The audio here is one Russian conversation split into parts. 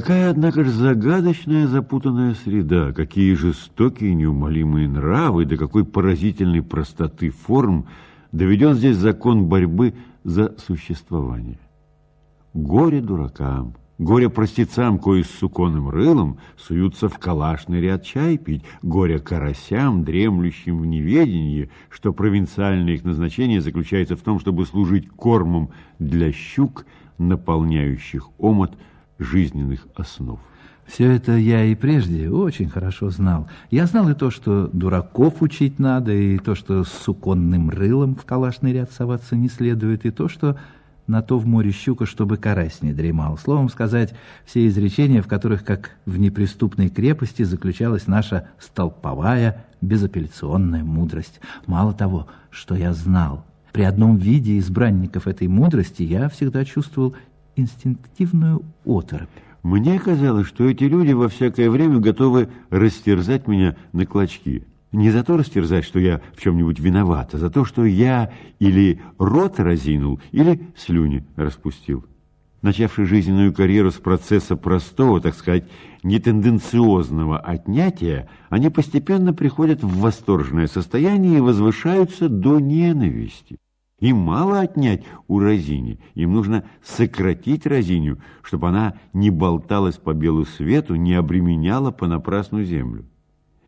Какая, однако же, загадочная запутанная среда, какие жестокие неумолимые нравы, до какой поразительной простоты форм доведен здесь закон борьбы за существование. Горе дуракам, горе простецам, кои с суконным рылом суются в калашный ряд чай пить, горе карасям, дремлющим в неведении, что провинциальное их назначение заключается в том, чтобы служить кормом для щук, наполняющих омот жизненных основ. Все это я и прежде очень хорошо знал. Я знал и то, что дураков учить надо, и то, что с суконным рылом в калашный ряд соваться не следует, и то, что на то в море щука, чтобы карась не дремал. Словом сказать, все изречения, в которых, как в неприступной крепости, заключалась наша столповая, безапелляционная мудрость. Мало того, что я знал, при одном виде избранников этой мудрости я всегда чувствовал инстинктивную оторопь. Мне казалось, что эти люди во всякое время готовы растерзать меня на клочки. Не за то растерзать, что я в чем-нибудь виноват, а за то, что я или рот разинул, или слюни распустил. Начавший жизненную карьеру с процесса простого, так сказать, нетенденциозного отнятия, они постепенно приходят в восторженное состояние и возвышаются до ненависти. Им мало отнять у разини, им нужно сократить разиню, чтобы она не болталась по белу свету, не обременяла понапрасну землю.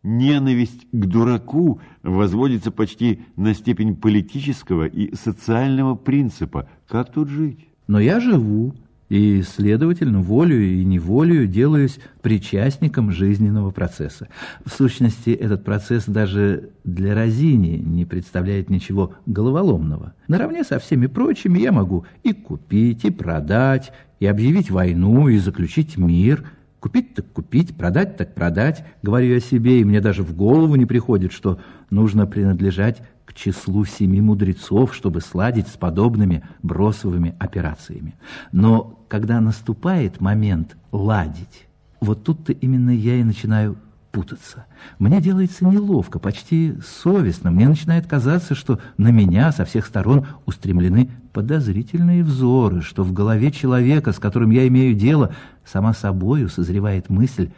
Ненависть к дураку возводится почти на степень политического и социального принципа. Как тут жить? Но я живу, и, следовательно, волею и неволею делаюсь причастником жизненного процесса. В сущности, этот процесс даже для Розини не представляет ничего головоломного. Наравне со всеми прочими я могу и купить, и продать, и объявить войну, и заключить мир – Купить так купить, продать так продать, говорю я себе, и мне даже в голову не приходит, что нужно принадлежать к числу семи мудрецов, чтобы сладить с подобными бросовыми операциями. Но когда наступает момент ладить, вот тут-то именно я и начинаю путаться. Мне делается неловко, почти совестно. Мне начинает казаться, что на меня со всех сторон устремлены подозрительные взоры, что в голове человека, с которым я имею дело, сама собою созревает мысль,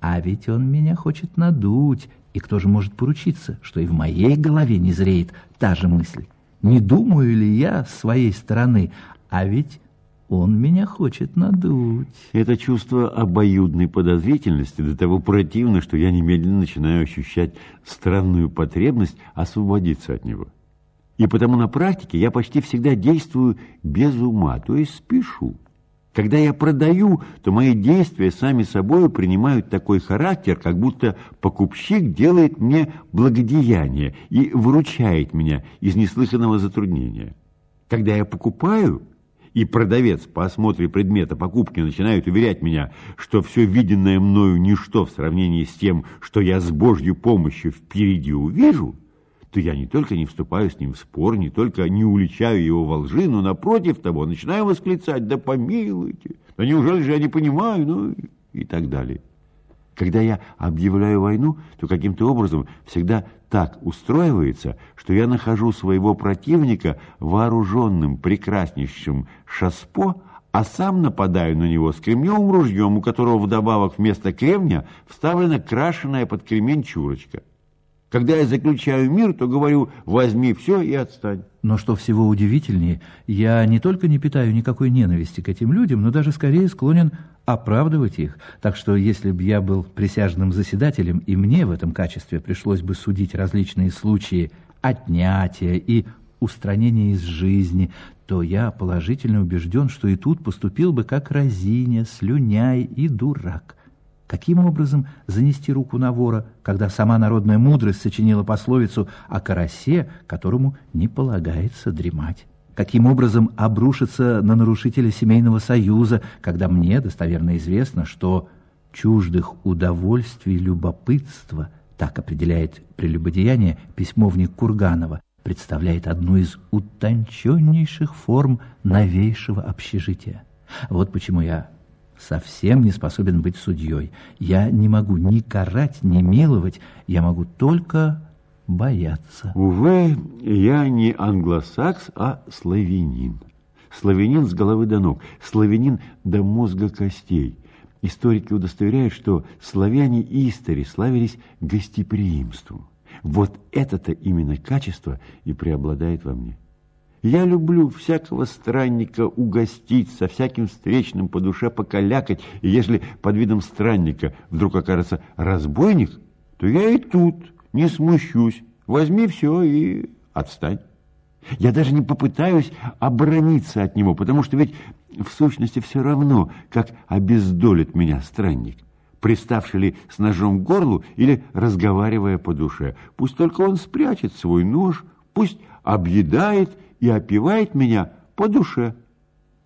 а ведь он меня хочет надуть, и кто же может поручиться, что и в моей голове не зреет та же мысль? Не думаю ли я с своей стороны, а ведь он меня хочет надуть. Это чувство обоюдной подозрительности до того противно, что я немедленно начинаю ощущать странную потребность освободиться от него. И потому на практике я почти всегда действую без ума, то есть спешу. Когда я продаю, то мои действия сами собой принимают такой характер, как будто покупщик делает мне благодеяние и выручает меня из неслыханного затруднения. Когда я покупаю, и продавец по осмотре предмета покупки начинает уверять меня, что все виденное мною ничто в сравнении с тем, что я с Божьей помощью впереди увижу, то я не только не вступаю с ним в спор, не только не уличаю его во лжи, но напротив того начинаю восклицать, да помилуйте, да неужели же я не понимаю, ну и так далее. Когда я объявляю войну, то каким-то образом всегда так устроивается, что я нахожу своего противника вооруженным прекраснейшим шаспо, а сам нападаю на него с кремневым ружьем, у которого вдобавок вместо кремня вставлена крашеная под кремень чурочка. Когда я заключаю мир, то говорю «возьми все и отстань». Но что всего удивительнее, я не только не питаю никакой ненависти к этим людям, но даже скорее склонен оправдывать их. Так что если бы я был присяжным заседателем, и мне в этом качестве пришлось бы судить различные случаи отнятия и устранения из жизни, то я положительно убежден, что и тут поступил бы как разиня, слюняй и дурак. Каким образом занести руку на вора, когда сама народная мудрость сочинила пословицу о карасе, которому не полагается дремать? Каким образом обрушиться на нарушителя семейного союза, когда мне достоверно известно, что чуждых удовольствий любопытства, так определяет прелюбодеяние письмовник Курганова, представляет одну из утонченнейших форм новейшего общежития. Вот почему я совсем не способен быть судьей. Я не могу ни карать, ни миловать, я могу только бояться. Увы, я не англосакс, а славянин. Славянин с головы до ног, славянин до мозга костей. Историки удостоверяют, что славяне истори славились гостеприимством. Вот это-то именно качество и преобладает во мне. Я люблю всякого странника угостить, со всяким встречным по душе покалякать, и если под видом странника вдруг окажется разбойник, то я и тут не смущусь. Возьми все и отстань. Я даже не попытаюсь оборониться от него, потому что ведь в сущности все равно, как обездолит меня странник, приставший ли с ножом к горлу или разговаривая по душе. Пусть только он спрячет свой нож, пусть объедает и опивает меня по душе.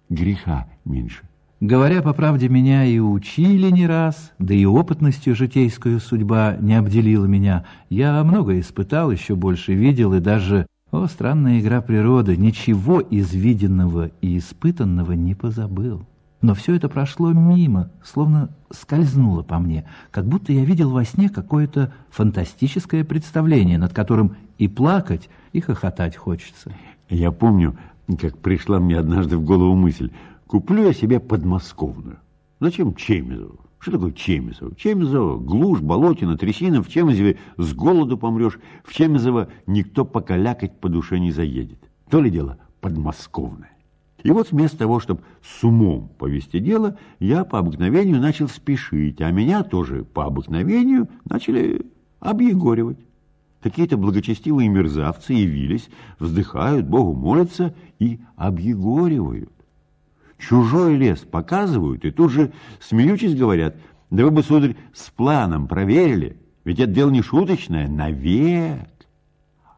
Греха меньше. Говоря по правде, меня и учили не раз, да и опытностью житейскую судьба не обделила меня. Я много испытал, еще больше видел, и даже, о, странная игра природы, ничего из виденного и испытанного не позабыл. Но все это прошло мимо, словно скользнуло по мне, как будто я видел во сне какое-то фантастическое представление, над которым и плакать, и хохотать хочется. Я помню, как пришла мне однажды в голову мысль, куплю я себе подмосковную. Зачем Чемизову? Что такое Чемизово? Чемизово, глушь, болотина, трясина. В Чемизове с голоду помрешь. В Чемизово никто покалякать по душе не заедет. То ли дело подмосковное. И вот вместо того, чтобы с умом повести дело, я по обыкновению начал спешить, а меня тоже по обыкновению начали объегоривать. Какие-то благочестивые мерзавцы явились, вздыхают, Богу молятся и объегоривают. Чужой лес показывают и тут же, смеючись, говорят, да вы бы, сударь, с планом проверили, ведь это дело не шуточное, навек.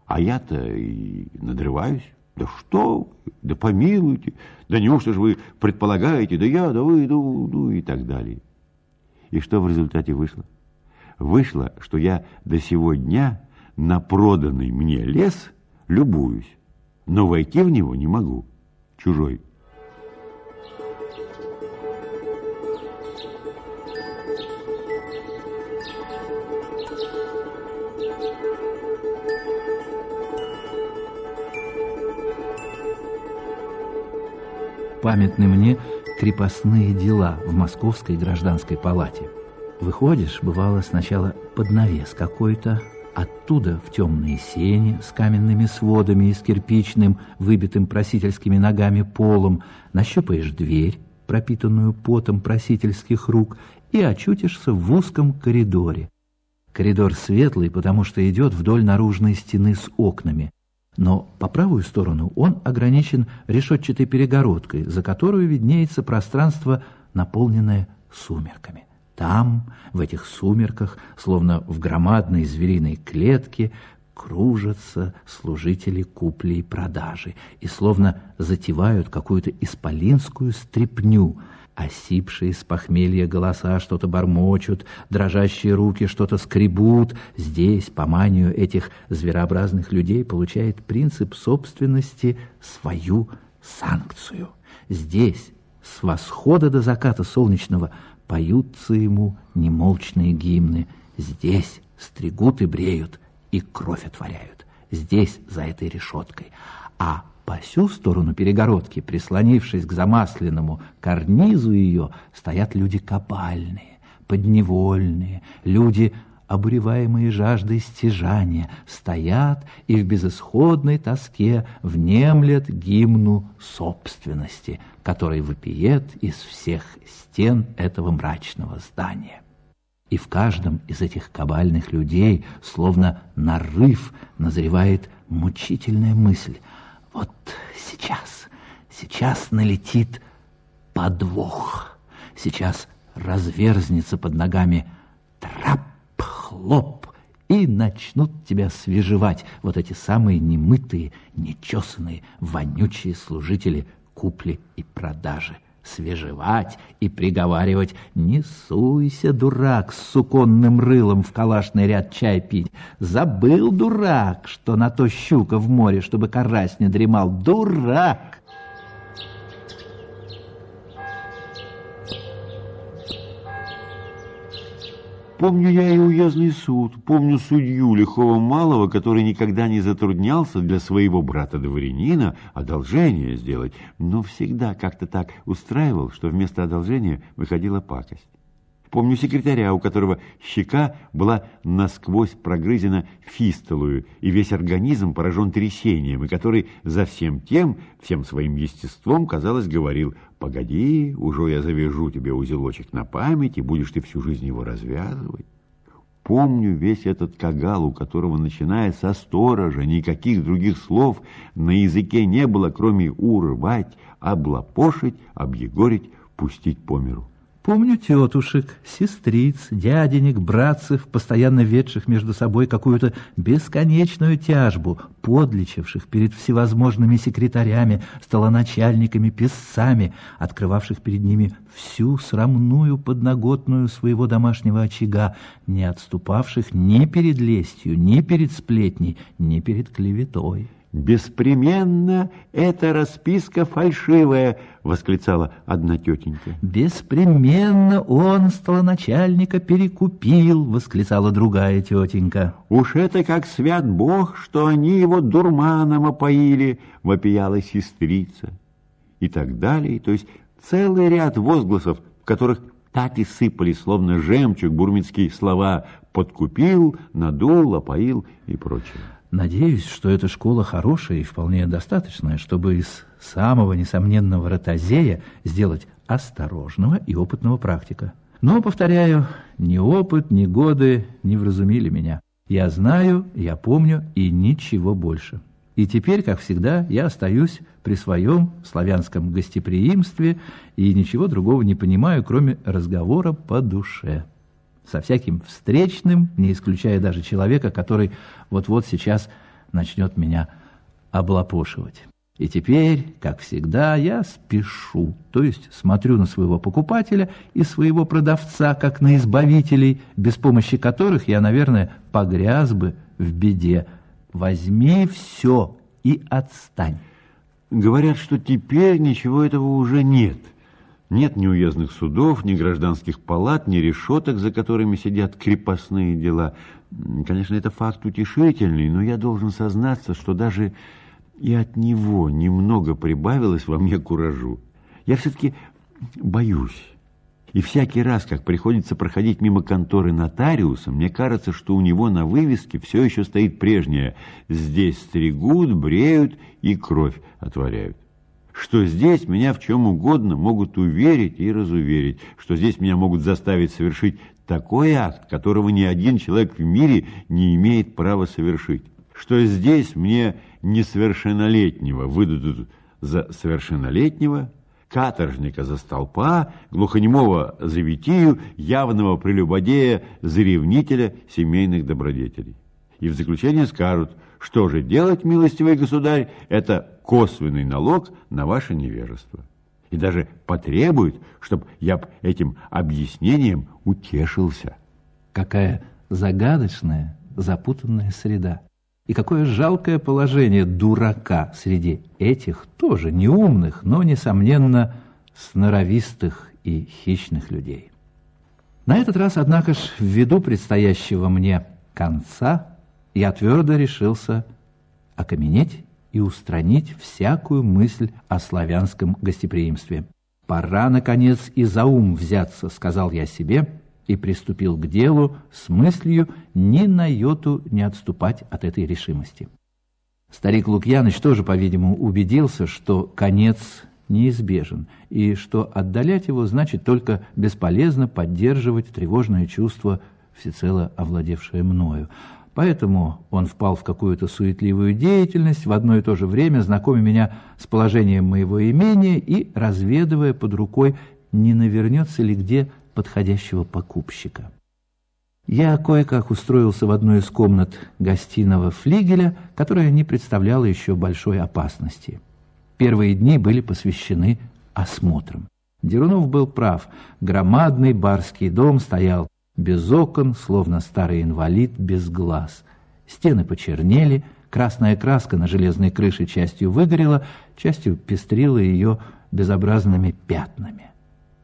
А я-то и надрываюсь. Да что да помилуйте, да неужто же вы предполагаете, да я, да вы, ну, ну и так далее. И что в результате вышло? Вышло, что я до сего дня на проданный мне лес любуюсь, но войти в него не могу, чужой. Памятны мне крепостные дела в Московской гражданской палате. Выходишь, бывало, сначала под навес какой-то, Оттуда в темные сени с каменными сводами и с кирпичным, выбитым просительскими ногами полом, нащупаешь дверь, пропитанную потом просительских рук, и очутишься в узком коридоре. Коридор светлый, потому что идет вдоль наружной стены с окнами, но по правую сторону он ограничен решетчатой перегородкой, за которую виднеется пространство, наполненное сумерками. Там, в этих сумерках, словно в громадной звериной клетке, кружатся служители купли и продажи и словно затевают какую-то исполинскую стряпню. Осипшие с похмелья голоса что-то бормочут, дрожащие руки что-то скребут. Здесь, по манию этих зверообразных людей, получает принцип собственности свою санкцию. Здесь, с восхода до заката солнечного, поются ему немолчные гимны. Здесь стригут и бреют, и кровь отворяют. Здесь, за этой решеткой. А по всю сторону перегородки, прислонившись к замасленному карнизу ее, стоят люди кабальные, подневольные, люди обуреваемые жаждой стяжания, стоят и в безысходной тоске внемлет гимну собственности, который выпиет из всех стен этого мрачного здания. И в каждом из этих кабальных людей, словно нарыв, назревает мучительная мысль. Вот сейчас, сейчас налетит подвох, сейчас разверзнется под ногами трап, хлоп, и начнут тебя свежевать вот эти самые немытые, нечесанные, вонючие служители купли и продажи. Свежевать и приговаривать «Не суйся, дурак, с суконным рылом в калашный ряд чай пить! Забыл, дурак, что на то щука в море, чтобы карась не дремал! Дурак!» Помню я и уездный суд, помню судью лихого малого, который никогда не затруднялся для своего брата-дворянина одолжение сделать, но всегда как-то так устраивал, что вместо одолжения выходила пакость. Помню секретаря, у которого щека была насквозь прогрызена фистолою, и весь организм поражен трясением, и который за всем тем, всем своим естеством, казалось, говорил, «Погоди, уже я завяжу тебе узелочек на память, и будешь ты всю жизнь его развязывать». Помню весь этот кагал, у которого, начиная со сторожа, никаких других слов на языке не было, кроме урвать, облапошить, объегорить, пустить по миру. Помню тетушек, сестриц, дяденек, братцев, постоянно ведших между собой какую-то бесконечную тяжбу, подлечивших перед всевозможными секретарями, столоначальниками, писцами, открывавших перед ними всю срамную подноготную своего домашнего очага, не отступавших ни перед лестью, ни перед сплетней, ни перед клеветой. «Беспременно эта расписка фальшивая!» — восклицала одна тетенька. «Беспременно он столоначальника перекупил!» — восклицала другая тетенька. «Уж это как свят Бог, что они его дурманом опоили!» — вопияла сестрица. И так далее. То есть целый ряд возгласов, в которых так и сыпали, словно жемчуг, бурминские слова «подкупил», «надул», «опоил» и прочее. Надеюсь, что эта школа хорошая и вполне достаточная, чтобы из самого несомненного ротозея сделать осторожного и опытного практика. Но, повторяю, ни опыт, ни годы не вразумили меня. Я знаю, я помню и ничего больше. И теперь, как всегда, я остаюсь при своем славянском гостеприимстве и ничего другого не понимаю, кроме разговора по душе со всяким встречным, не исключая даже человека, который вот-вот сейчас начнет меня облапошивать. И теперь, как всегда, я спешу, то есть смотрю на своего покупателя и своего продавца, как на избавителей, без помощи которых я, наверное, погряз бы в беде. Возьми все и отстань. Говорят, что теперь ничего этого уже нет – нет ни уездных судов, ни гражданских палат, ни решеток, за которыми сидят крепостные дела. Конечно, это факт утешительный, но я должен сознаться, что даже и от него немного прибавилось во мне куражу. Я все-таки боюсь. И всякий раз, как приходится проходить мимо конторы нотариуса, мне кажется, что у него на вывеске все еще стоит прежнее «Здесь стригут, бреют и кровь отворяют» что здесь меня в чем угодно могут уверить и разуверить, что здесь меня могут заставить совершить такой акт, которого ни один человек в мире не имеет права совершить, что здесь мне несовершеннолетнего выдадут за совершеннолетнего, каторжника за столпа, глухонемого за витию, явного прелюбодея за ревнителя семейных добродетелей. И в заключение скажут, что же делать, милостивый государь, это косвенный налог на ваше невежество. И даже потребует, чтобы я этим объяснением утешился. Какая загадочная, запутанная среда. И какое жалкое положение дурака среди этих тоже неумных, но, несомненно, сноровистых и хищных людей. На этот раз, однако ж, ввиду предстоящего мне конца, я твердо решился окаменеть и устранить всякую мысль о славянском гостеприимстве. «Пора, наконец, и за ум взяться», — сказал я себе, и приступил к делу с мыслью ни на йоту не отступать от этой решимости. Старик Лукьяныч тоже, по-видимому, убедился, что конец неизбежен, и что отдалять его значит только бесполезно поддерживать тревожное чувство, всецело овладевшее мною. Поэтому он впал в какую-то суетливую деятельность, в одно и то же время знакомя меня с положением моего имения и разведывая под рукой, не навернется ли где подходящего покупщика. Я кое-как устроился в одной из комнат гостиного флигеля, которая не представляла еще большой опасности. Первые дни были посвящены осмотрам. Дерунов был прав. Громадный барский дом стоял без окон, словно старый инвалид без глаз. Стены почернели, красная краска на железной крыше частью выгорела, частью пестрила ее безобразными пятнами.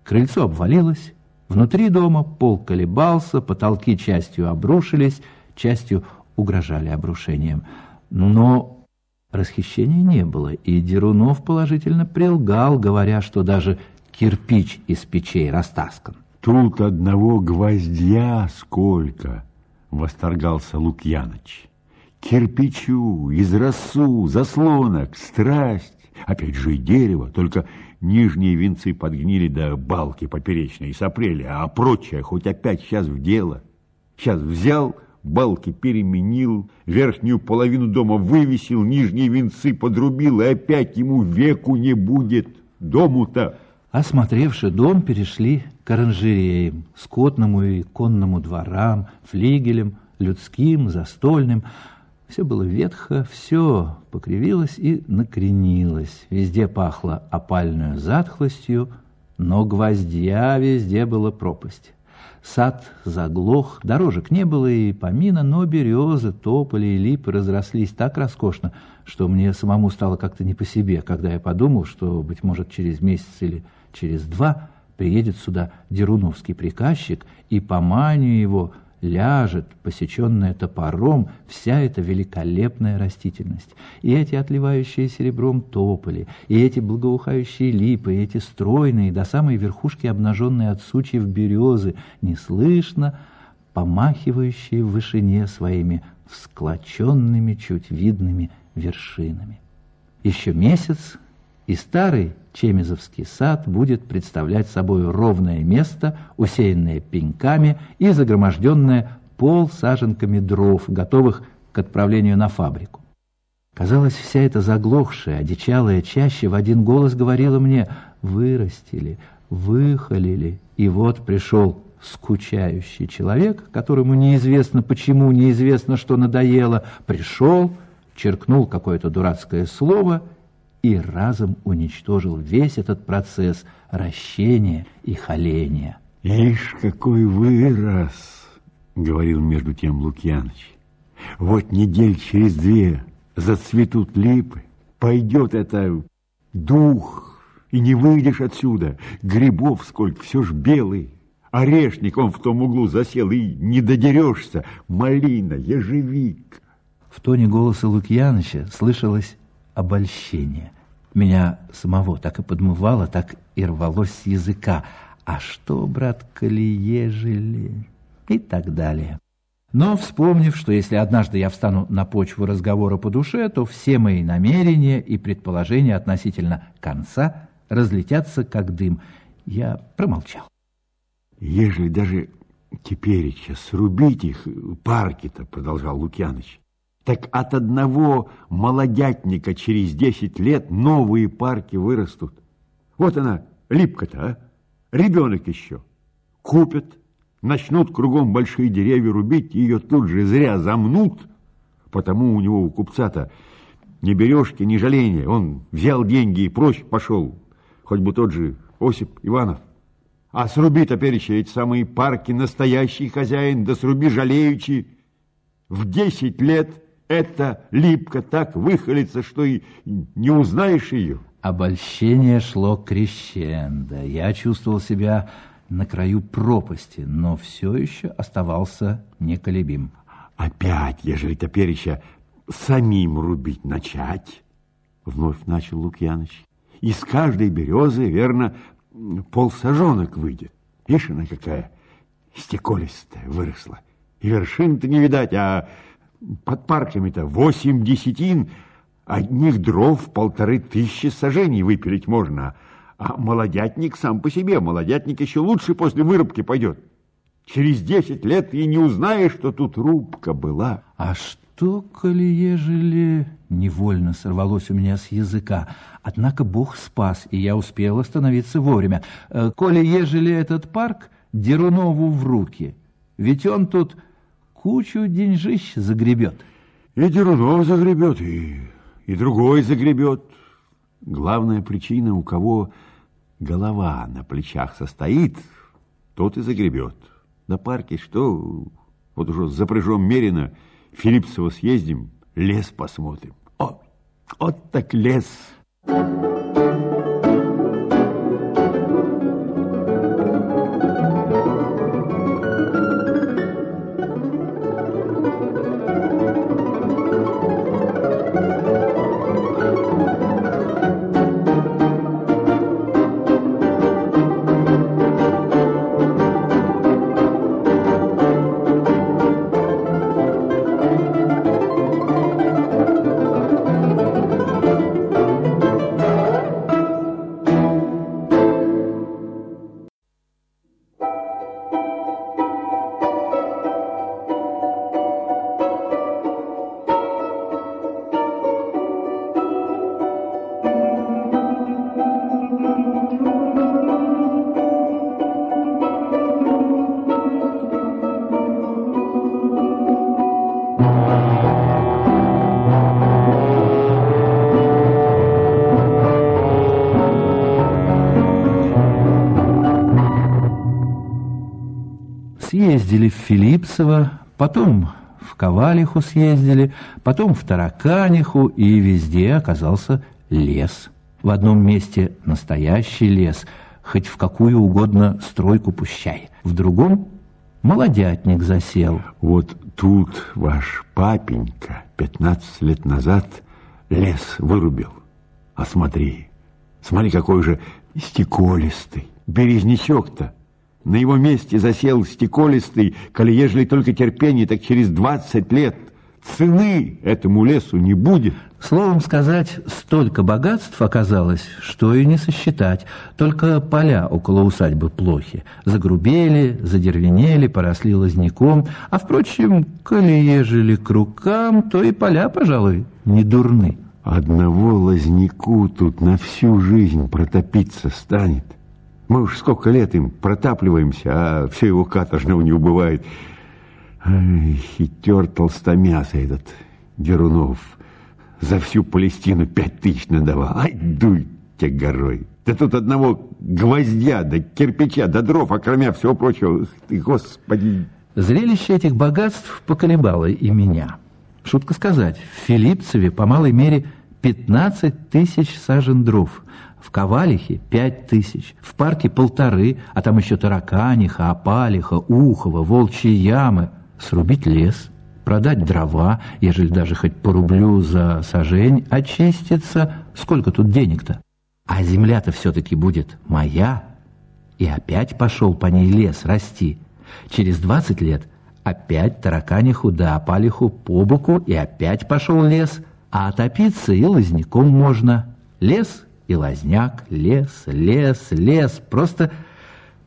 Крыльцо обвалилось, внутри дома пол колебался, потолки частью обрушились, частью угрожали обрушением. Но расхищения не было, и Дерунов положительно прилгал, говоря, что даже кирпич из печей растаскан. Тут одного гвоздя сколько, восторгался Лукьяныч. Кирпичу, израсу, заслонок, страсть, опять же и дерево, только нижние венцы подгнили до балки поперечной и сопрели, а прочее хоть опять сейчас в дело. Сейчас взял, балки переменил, верхнюю половину дома вывесил, нижние венцы подрубил, и опять ему веку не будет дому-то. Осмотревши дом, перешли к оранжереям, скотному и конному дворам, флигелям, людским, застольным. Все было ветхо, все покривилось и накренилось. Везде пахло опальную затхлостью, но гвоздья везде была пропасть. Сад заглох, дорожек не было и помина, но березы, тополи и липы разрослись так роскошно, что мне самому стало как-то не по себе, когда я подумал, что, быть может, через месяц или Через два приедет сюда Деруновский приказчик, и по манию его ляжет, посеченная топором, вся эта великолепная растительность. И эти отливающие серебром тополи, и эти благоухающие липы, и эти стройные, до самой верхушки обнаженные от сучьев березы, неслышно помахивающие в вышине своими всклоченными, чуть видными вершинами. Еще месяц, и старый Чемизовский сад будет представлять собой ровное место, усеянное пеньками и загроможденное пол саженками дров, готовых к отправлению на фабрику. Казалось, вся эта заглохшая, одичалая чаще в один голос говорила мне «вырастили, выхолили». И вот пришел скучающий человек, которому неизвестно почему, неизвестно, что надоело, пришел, черкнул какое-то дурацкое слово — и разом уничтожил весь этот процесс ращения и холения. «Ишь, какой вырос!» — говорил между тем Лукьяныч. «Вот недель через две зацветут липы, пойдет это дух, и не выйдешь отсюда. Грибов сколько, все ж белый. Орешник он в том углу засел, и не додерешься. Малина, ежевик». В тоне голоса Лукьяныча слышалось обольщение. Меня самого так и подмывало, так и рвалось с языка. А что, брат, коли ежели? И так далее. Но, вспомнив, что если однажды я встану на почву разговора по душе, то все мои намерения и предположения относительно конца разлетятся как дым, я промолчал. Ежели даже теперь сейчас срубить их, парки-то, продолжал Лукьяныч, так от одного молодятника через десять лет новые парки вырастут. Вот она, липка-то, а? Ребенок еще. Купят, начнут кругом большие деревья рубить, ее тут же зря замнут, потому у него, у купца-то, ни бережки, ни жаления. Он взял деньги и прочь пошел, хоть бы тот же Осип Иванов. А сруби теперь еще эти самые парки настоящий хозяин, да сруби жалеючи. В десять лет эта липка так выхолится, что и не узнаешь ее. Обольщение шло крещендо. Я чувствовал себя на краю пропасти, но все еще оставался неколебим. Опять, ежели топереча самим рубить начать, вновь начал Лукьяныч. Из каждой березы, верно, полсажонок выйдет. Видишь, она какая стеколистая выросла. И вершин-то не видать, а под парками-то восемь десятин, одних дров полторы тысячи сажений выпилить можно, а молодятник сам по себе, молодятник еще лучше после вырубки пойдет. Через десять лет и не узнаешь, что тут рубка была. А что, коли ежели... Невольно сорвалось у меня с языка. Однако Бог спас, и я успел остановиться вовремя. Э, коли ежели этот парк Дерунову в руки, ведь он тут кучу деньжищ загребет. И Дерунов загребет, и, и другой загребет. Главная причина, у кого голова на плечах состоит, тот и загребет. На парке что, вот уже запряжем мерено, Филипсово съездим, лес посмотрим. О, вот так лес. Лес. Филипсово, потом в Ковалиху съездили, потом в Тараканиху, и везде оказался лес. В одном месте настоящий лес, хоть в какую угодно стройку пущай. В другом молодятник засел. Вот тут ваш папенька 15 лет назад лес вырубил. А смотри, смотри, какой же стеколистый. Березнячок-то. На его месте засел стеколистый, коли ежели только терпение, так через 20 лет цены этому лесу не будет. Словом сказать, столько богатств оказалось, что и не сосчитать. Только поля около усадьбы плохи. Загрубели, задервенели, поросли лозняком. А, впрочем, коли ежели к рукам, то и поля, пожалуй, не дурны. Одного лозняку тут на всю жизнь протопиться станет. Мы уж сколько лет им протапливаемся, а все его каторжного не убывает. Ай, хитер толстомяса этот Дерунов. За всю Палестину пять тысяч надавал. Ай, дуй те горой. Да тут одного гвоздя, да кирпича, да дров, а кроме всего прочего, ты, господи. Зрелище этих богатств поколебало и меня. Шутка сказать, в Филипцеве по малой мере 15 тысяч сажен дров, в Ковалихе пять тысяч, в парке полторы, а там еще Тараканиха, Опалиха, Ухова, Волчьи ямы. Срубить лес, продать дрова, ежели даже хоть по рублю за сажень, очиститься. Сколько тут денег-то? А земля-то все-таки будет моя. И опять пошел по ней лес расти. Через двадцать лет опять тараканиху да опалиху по боку, и опять пошел лес. А отопиться и лозняком можно. Лес и лозняк, лес, лес, лес. Просто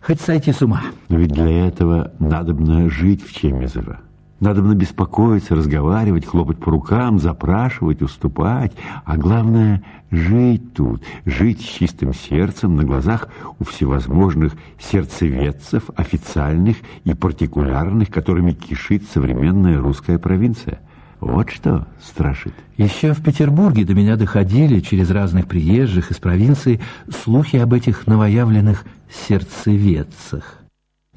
хоть сойти с ума. Но ведь для этого надобно жить в Чемезово. Надобно беспокоиться, разговаривать, хлопать по рукам, запрашивать, уступать. А главное – жить тут, жить с чистым сердцем на глазах у всевозможных сердцеведцев, официальных и партикулярных, которыми кишит современная русская провинция. Вот что страшит. Еще в Петербурге до меня доходили через разных приезжих из провинции слухи об этих новоявленных сердцеведцах.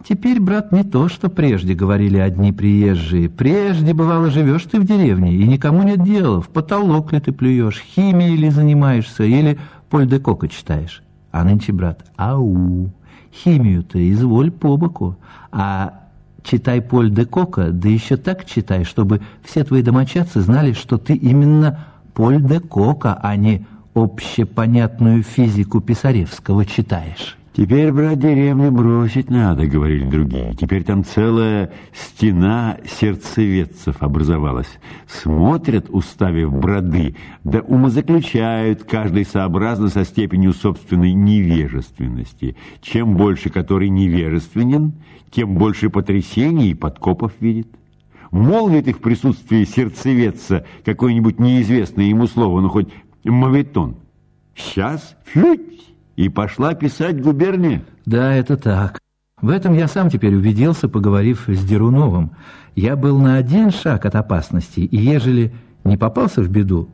Теперь, брат, не то, что прежде говорили одни приезжие. Прежде, бывало, живешь ты в деревне, и никому нет дела, в потолок ли ты плюешь, химией ли занимаешься, или Поль де Кока читаешь. А нынче, брат, ау, химию-то изволь по боку, а читай Поль де Кока, да еще так читай, чтобы все твои домочадцы знали, что ты именно Поль де Кока, а не общепонятную физику Писаревского читаешь. Теперь, брат, деревню бросить надо, говорили другие. Теперь там целая стена сердцеведцев образовалась. Смотрят, уставив броды, да умозаключают, каждый сообразно со степенью собственной невежественности. Чем больше который невежественен, тем больше потрясений и подкопов видит. Молвит их в присутствии сердцеведца какое-нибудь неизвестное ему слово, ну хоть мавитон. Сейчас фють и пошла писать губерния. Да, это так. В этом я сам теперь убедился, поговорив с Деруновым. Я был на один шаг от опасности, и ежели не попался в беду,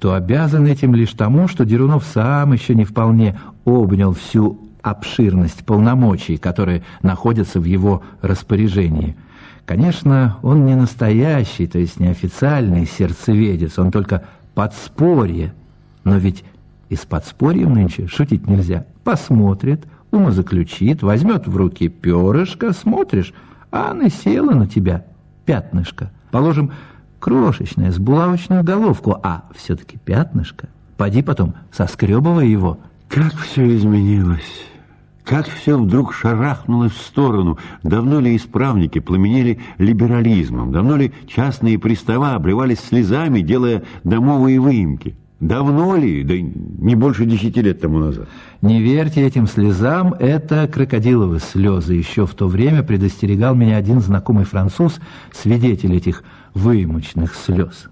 то обязан этим лишь тому, что Дерунов сам еще не вполне обнял всю обширность полномочий, которые находятся в его распоряжении. Конечно, он не настоящий, то есть неофициальный сердцеведец, он только подспорье, но ведь и с подспорьем нынче шутить нельзя. Посмотрит, умозаключит, возьмет в руки перышко, смотришь, а она села на тебя, пятнышко. Положим, крошечное, с булавочную головку, а все-таки пятнышко. Поди потом, соскребывай его. Как все изменилось. Как все вдруг шарахнулось в сторону? Давно ли исправники пламенели либерализмом? Давно ли частные пристава обливались слезами, делая домовые выемки? Давно ли? Да не больше десяти лет тому назад. Не верьте этим слезам, это крокодиловые слезы. Еще в то время предостерегал меня один знакомый француз, свидетель этих вымученных слез.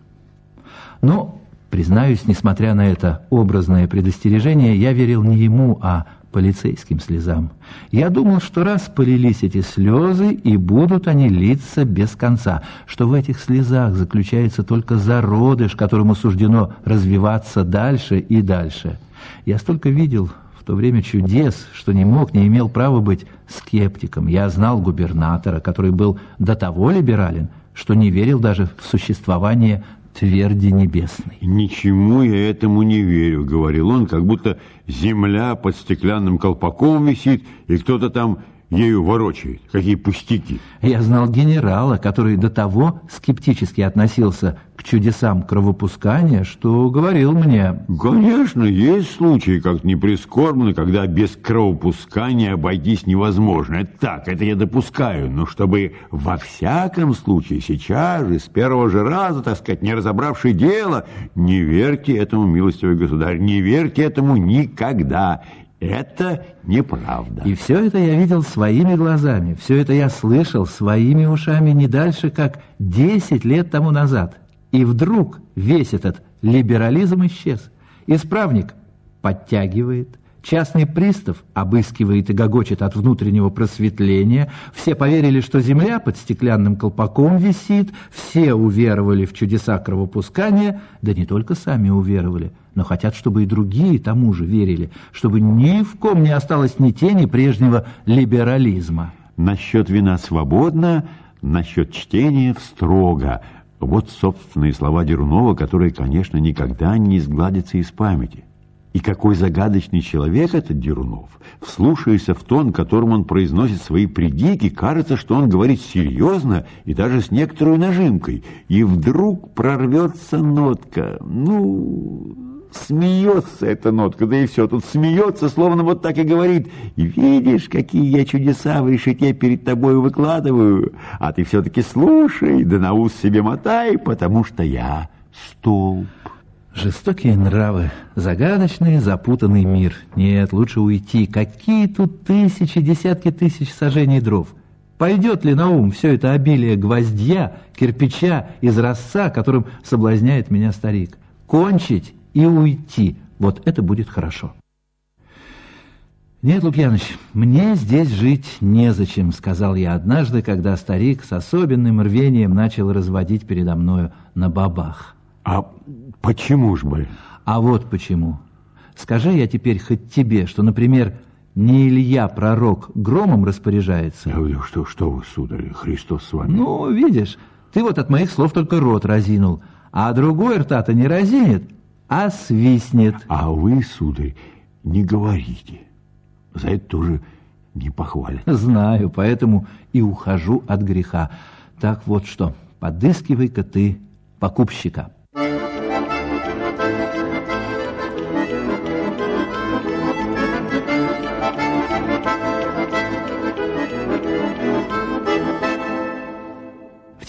Но, признаюсь, несмотря на это образное предостережение, я верил не ему, а полицейским слезам. Я думал, что раз полились эти слезы, и будут они литься без конца, что в этих слезах заключается только зародыш, которому суждено развиваться дальше и дальше. Я столько видел в то время чудес, что не мог, не имел права быть скептиком. Я знал губернатора, который был до того либерален, что не верил даже в существование тверди небесной. «Ничему я этому не верю», — говорил он, как будто земля под стеклянным колпаком висит, и кто-то там ею ворочает. Какие пустяки. Я знал генерала, который до того скептически относился к чудесам кровопускания, что говорил мне... Конечно, есть случаи, как ни прискорбно, когда без кровопускания обойтись невозможно. Это так, это я допускаю. Но чтобы во всяком случае сейчас же, с первого же раза, так сказать, не разобравший дело, не верьте этому, милостивый государь, не верьте этому никогда. Это неправда. И все это я видел своими глазами, все это я слышал своими ушами не дальше, как 10 лет тому назад. И вдруг весь этот либерализм исчез. Исправник подтягивает, Частный пристав обыскивает и гогочет от внутреннего просветления. Все поверили, что земля под стеклянным колпаком висит. Все уверовали в чудеса кровопускания. Да не только сами уверовали, но хотят, чтобы и другие тому же верили, чтобы ни в ком не осталось ни тени прежнего либерализма. Насчет вина свободно, насчет чтения строго. Вот собственные слова Дерунова, которые, конечно, никогда не изгладятся из памяти. И какой загадочный человек этот Дерунов. Вслушаясь в тон, которым он произносит свои предики, кажется, что он говорит серьезно и даже с некоторой нажимкой. И вдруг прорвется нотка. Ну, смеется эта нотка, да и все. Тут смеется, словно вот так и говорит. Видишь, какие я чудеса в решете перед тобой выкладываю, а ты все-таки слушай, да на ус себе мотай, потому что я столб. Жестокие нравы, загадочный, запутанный мир. Нет, лучше уйти. Какие тут тысячи, десятки тысяч сажений дров? Пойдет ли на ум все это обилие гвоздья, кирпича, изразца, которым соблазняет меня старик? Кончить и уйти. Вот это будет хорошо. «Нет, Лукьяныч, мне здесь жить незачем», — сказал я однажды, когда старик с особенным рвением начал разводить передо мною на бабах. «А почему ж бы?» «А вот почему. Скажи я теперь хоть тебе, что, например, не Илья, пророк, громом распоряжается?» «Я что, что вы, сударь, Христос с вами?» «Ну, видишь, ты вот от моих слов только рот разинул, а другой рта-то не разинет, а свистнет». «А вы, сударь, не говорите. За это тоже не похвалят». «Знаю, поэтому и ухожу от греха. Так вот что, подыскивай-ка ты покупщика».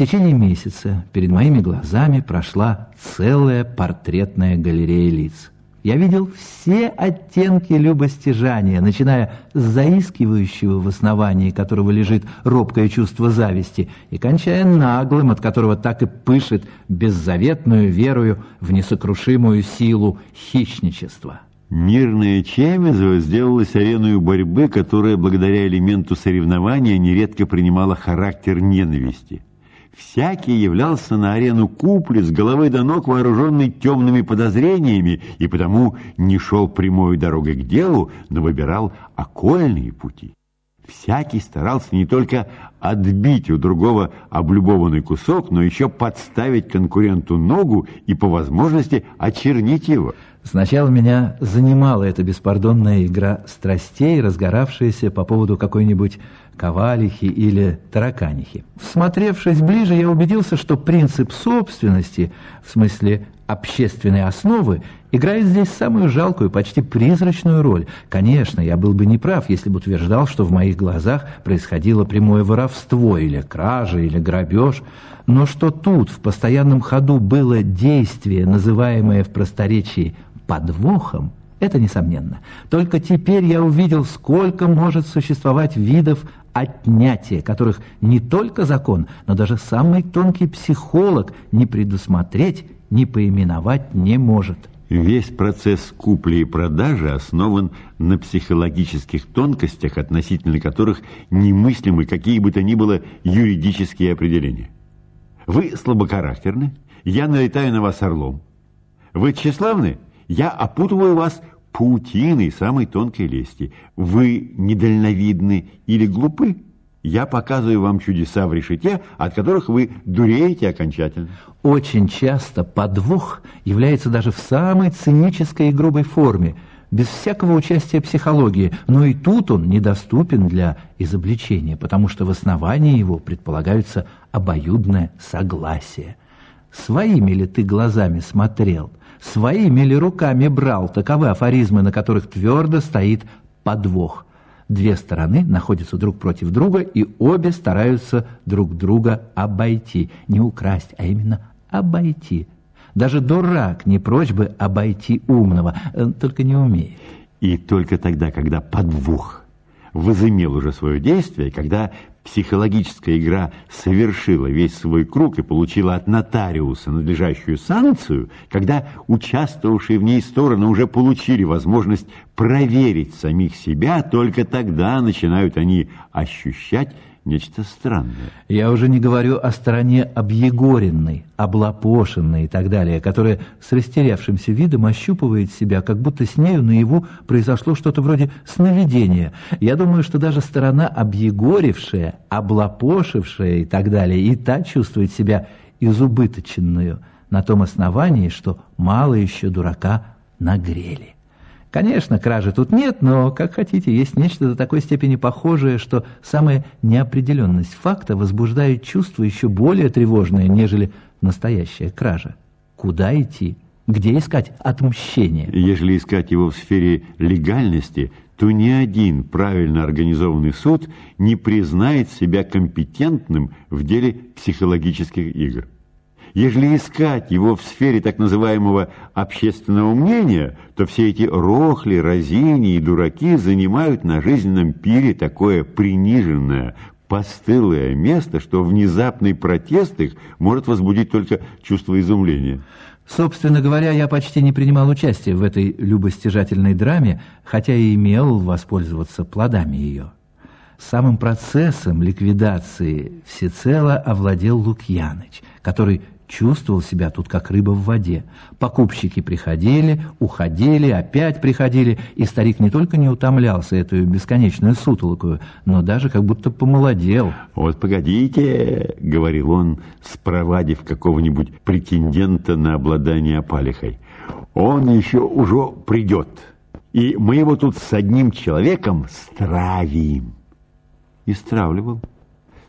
Течение месяца перед моими глазами прошла целая портретная галерея лиц. Я видел все оттенки любостяжания, начиная с заискивающего в основании, которого лежит робкое чувство зависти, и кончая наглым, от которого так и пышет беззаветную верою в несокрушимую силу хищничества. Мирная Чемезова сделалась ареной борьбы, которая благодаря элементу соревнования нередко принимала характер ненависти. Всякий являлся на арену купли с головы до ног, вооруженный темными подозрениями, и потому не шел прямой дорогой к делу, но выбирал окольные пути. Всякий старался не только отбить у другого облюбованный кусок, но еще подставить конкуренту ногу и по возможности очернить его. Сначала меня занимала эта беспардонная игра страстей, разгоравшаяся по поводу какой-нибудь ковалихи или тараканихи. Всмотревшись ближе, я убедился, что принцип собственности, в смысле общественной основы, играет здесь самую жалкую, почти призрачную роль. Конечно, я был бы неправ, если бы утверждал, что в моих глазах происходило прямое воровство или кража, или грабеж, но что тут в постоянном ходу было действие, называемое в просторечии подвохом, это несомненно. Только теперь я увидел, сколько может существовать видов отнятия, которых не только закон, но даже самый тонкий психолог не предусмотреть, не поименовать не может. Весь процесс купли и продажи основан на психологических тонкостях, относительно которых немыслимы какие бы то ни было юридические определения. Вы слабохарактерны, я налетаю на вас орлом. Вы тщеславны, я опутываю вас паутиной самой тонкой лести. Вы недальновидны или глупы? Я показываю вам чудеса в решете, от которых вы дуреете окончательно. Очень часто подвох является даже в самой цинической и грубой форме, без всякого участия психологии, но и тут он недоступен для изобличения, потому что в основании его предполагается обоюдное согласие. Своими ли ты глазами смотрел, своими ли руками брал, таковы афоризмы, на которых твердо стоит подвох – Две стороны находятся друг против друга, и обе стараются друг друга обойти. Не украсть, а именно обойти. Даже дурак не прочь бы обойти умного, э, только не умеет. И только тогда, когда подвох возымел уже свое действие, когда психологическая игра совершила весь свой круг и получила от нотариуса надлежащую санкцию, когда участвовавшие в ней стороны уже получили возможность проверить самих себя, только тогда начинают они ощущать нечто странное. Я уже не говорю о стороне объегоренной, облапошенной и так далее, которая с растерявшимся видом ощупывает себя, как будто с нею наяву произошло что-то вроде сновидения. Я думаю, что даже сторона объегорившая, облапошившая и так далее, и та чувствует себя изубыточенную на том основании, что мало еще дурака нагрели. Конечно, кражи тут нет, но, как хотите, есть нечто до такой степени похожее, что самая неопределенность факта возбуждает чувство еще более тревожное, нежели настоящая кража. Куда идти? Где искать отмщение? Ежели искать его в сфере легальности, то ни один правильно организованный суд не признает себя компетентным в деле психологических игр. Ежели искать его в сфере так называемого общественного мнения, то все эти рохли, разини и дураки занимают на жизненном пире такое приниженное, постылое место, что внезапный протест их может возбудить только чувство изумления. Собственно говоря, я почти не принимал участия в этой любостяжательной драме, хотя и имел воспользоваться плодами ее. Самым процессом ликвидации всецело овладел Лукьяныч, который чувствовал себя тут как рыба в воде. Покупщики приходили, уходили, опять приходили, и старик не только не утомлялся эту бесконечную сутолокую, но даже как будто помолодел. «Вот погодите», — говорил он, спровадив какого-нибудь претендента на обладание опалихой, «он еще уже придет, и мы его тут с одним человеком стравим». И стравливал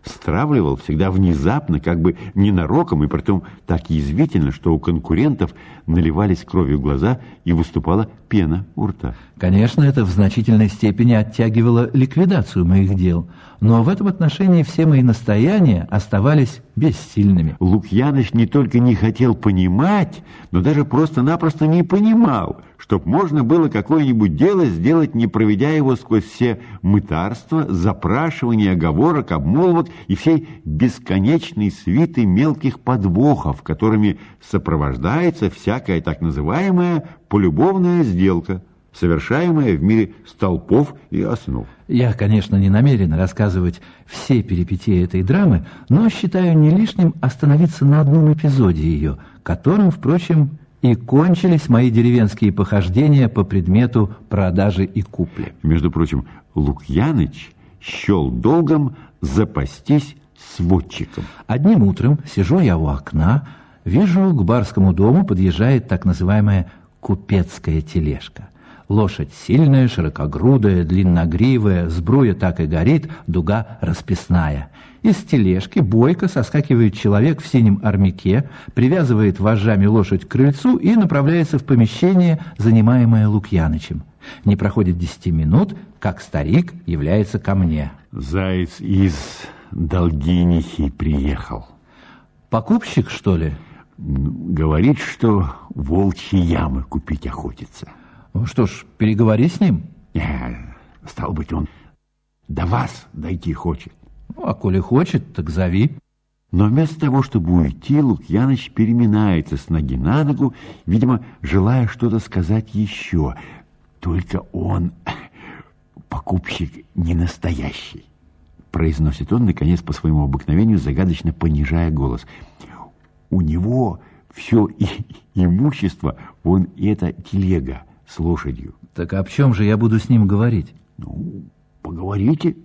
стравливал всегда внезапно, как бы ненароком, и притом так язвительно, что у конкурентов наливались кровью глаза и выступала пена у рта. Конечно, это в значительной степени оттягивало ликвидацию моих дел, но в этом отношении все мои настояния оставались бессильными. Лукьяныч не только не хотел понимать, но даже просто-напросто не понимал, чтоб можно было какое-нибудь дело сделать, не проведя его сквозь все мытарства, запрашивания, оговорок, обмолвок и всей бесконечной свиты мелких подвохов, которыми сопровождается всякая так называемая полюбовная сделка – совершаемое в мире столпов и основ. Я, конечно, не намерен рассказывать все перипетии этой драмы, но считаю не лишним остановиться на одном эпизоде ее, которым, впрочем, и кончились мои деревенские похождения по предмету продажи и купли. Между прочим, Лукьяныч счел долгом запастись сводчиком. Одним утром сижу я у окна, вижу, к барскому дому подъезжает так называемая купецкая тележка. Лошадь сильная, широкогрудая, длинногривая, сбруя так и горит, дуга расписная. Из тележки бойко соскакивает человек в синем армяке, привязывает вожжами лошадь к крыльцу и направляется в помещение, занимаемое Лукьянычем. Не проходит десяти минут, как старик является ко мне. Заяц из Долгинихи приехал. Покупщик, что ли? Говорит, что волчьи ямы купить охотится. Ну что ж, переговори с ним. Не, стал быть, он до вас дойти хочет. Ну, а коли хочет, так зови. Но вместо того, чтобы уйти, Лукьяныч переминается с ноги на ногу, видимо, желая что-то сказать еще. Только он, покупщик, не настоящий. Произносит он, наконец, по своему обыкновению, загадочно понижая голос. У него все и, имущество, вон эта телега, с лошадью. Так об чем же я буду с ним говорить? Ну, поговорите.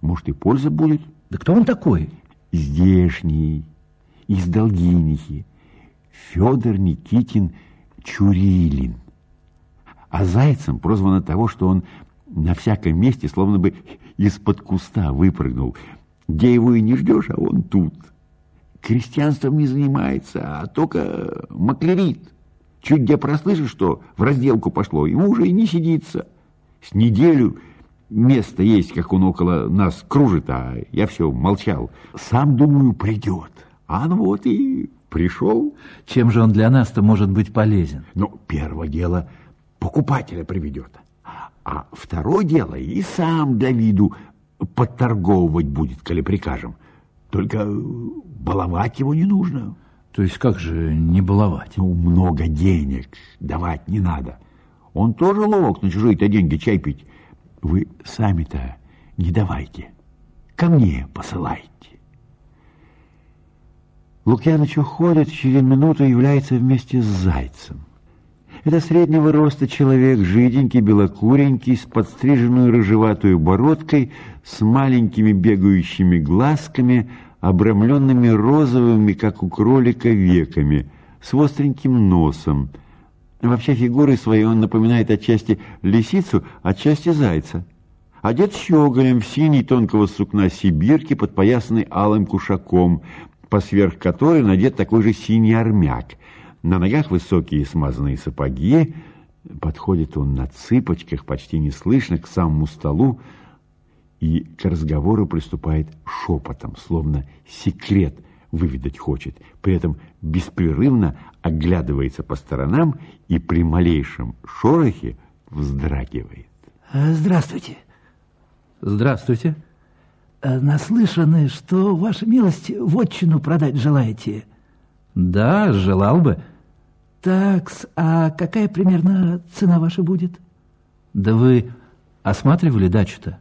Может, и польза будет. Да кто он такой? Здешний, из Долгинихи. Федор Никитин Чурилин. А зайцем прозван от того, что он на всяком месте словно бы из-под куста выпрыгнул. Где его и не ждешь, а он тут. Крестьянством не занимается, а только маклерит. Чуть где прослышишь, что в разделку пошло, ему уже и не сидится. С неделю место есть, как он около нас кружит, а я все молчал. Сам, думаю, придет. А ну вот и пришел. Чем же он для нас-то может быть полезен? Ну, первое дело, покупателя приведет. А второе дело, и сам для виду подторговывать будет, коли прикажем. Только баловать его не нужно. То есть как же не баловать? Ну, много денег давать не надо. Он тоже ловок на чужие-то деньги чай пить. Вы сами-то не давайте. Ко мне посылайте. Лукьяныч уходит, через минуту является вместе с Зайцем. Это среднего роста человек, жиденький, белокуренький, с подстриженной рыжеватой бородкой, с маленькими бегающими глазками, обрамленными розовыми, как у кролика, веками, с остреньким носом. Вообще фигурой своей он напоминает отчасти лисицу, отчасти зайца. Одет щеголем в синий тонкого сукна сибирки, подпоясанный алым кушаком, посверх которой надет такой же синий армяк. На ногах высокие смазанные сапоги. Подходит он на цыпочках, почти неслышно, к самому столу, и к разговору приступает шепотом, словно секрет выведать хочет. При этом беспрерывно оглядывается по сторонам и при малейшем шорохе вздрагивает. Здравствуйте. Здравствуйте. Наслышаны, что, ваша милость, вотчину продать желаете? Да, желал бы. Так, а какая примерно цена ваша будет? Да вы осматривали дачу-то?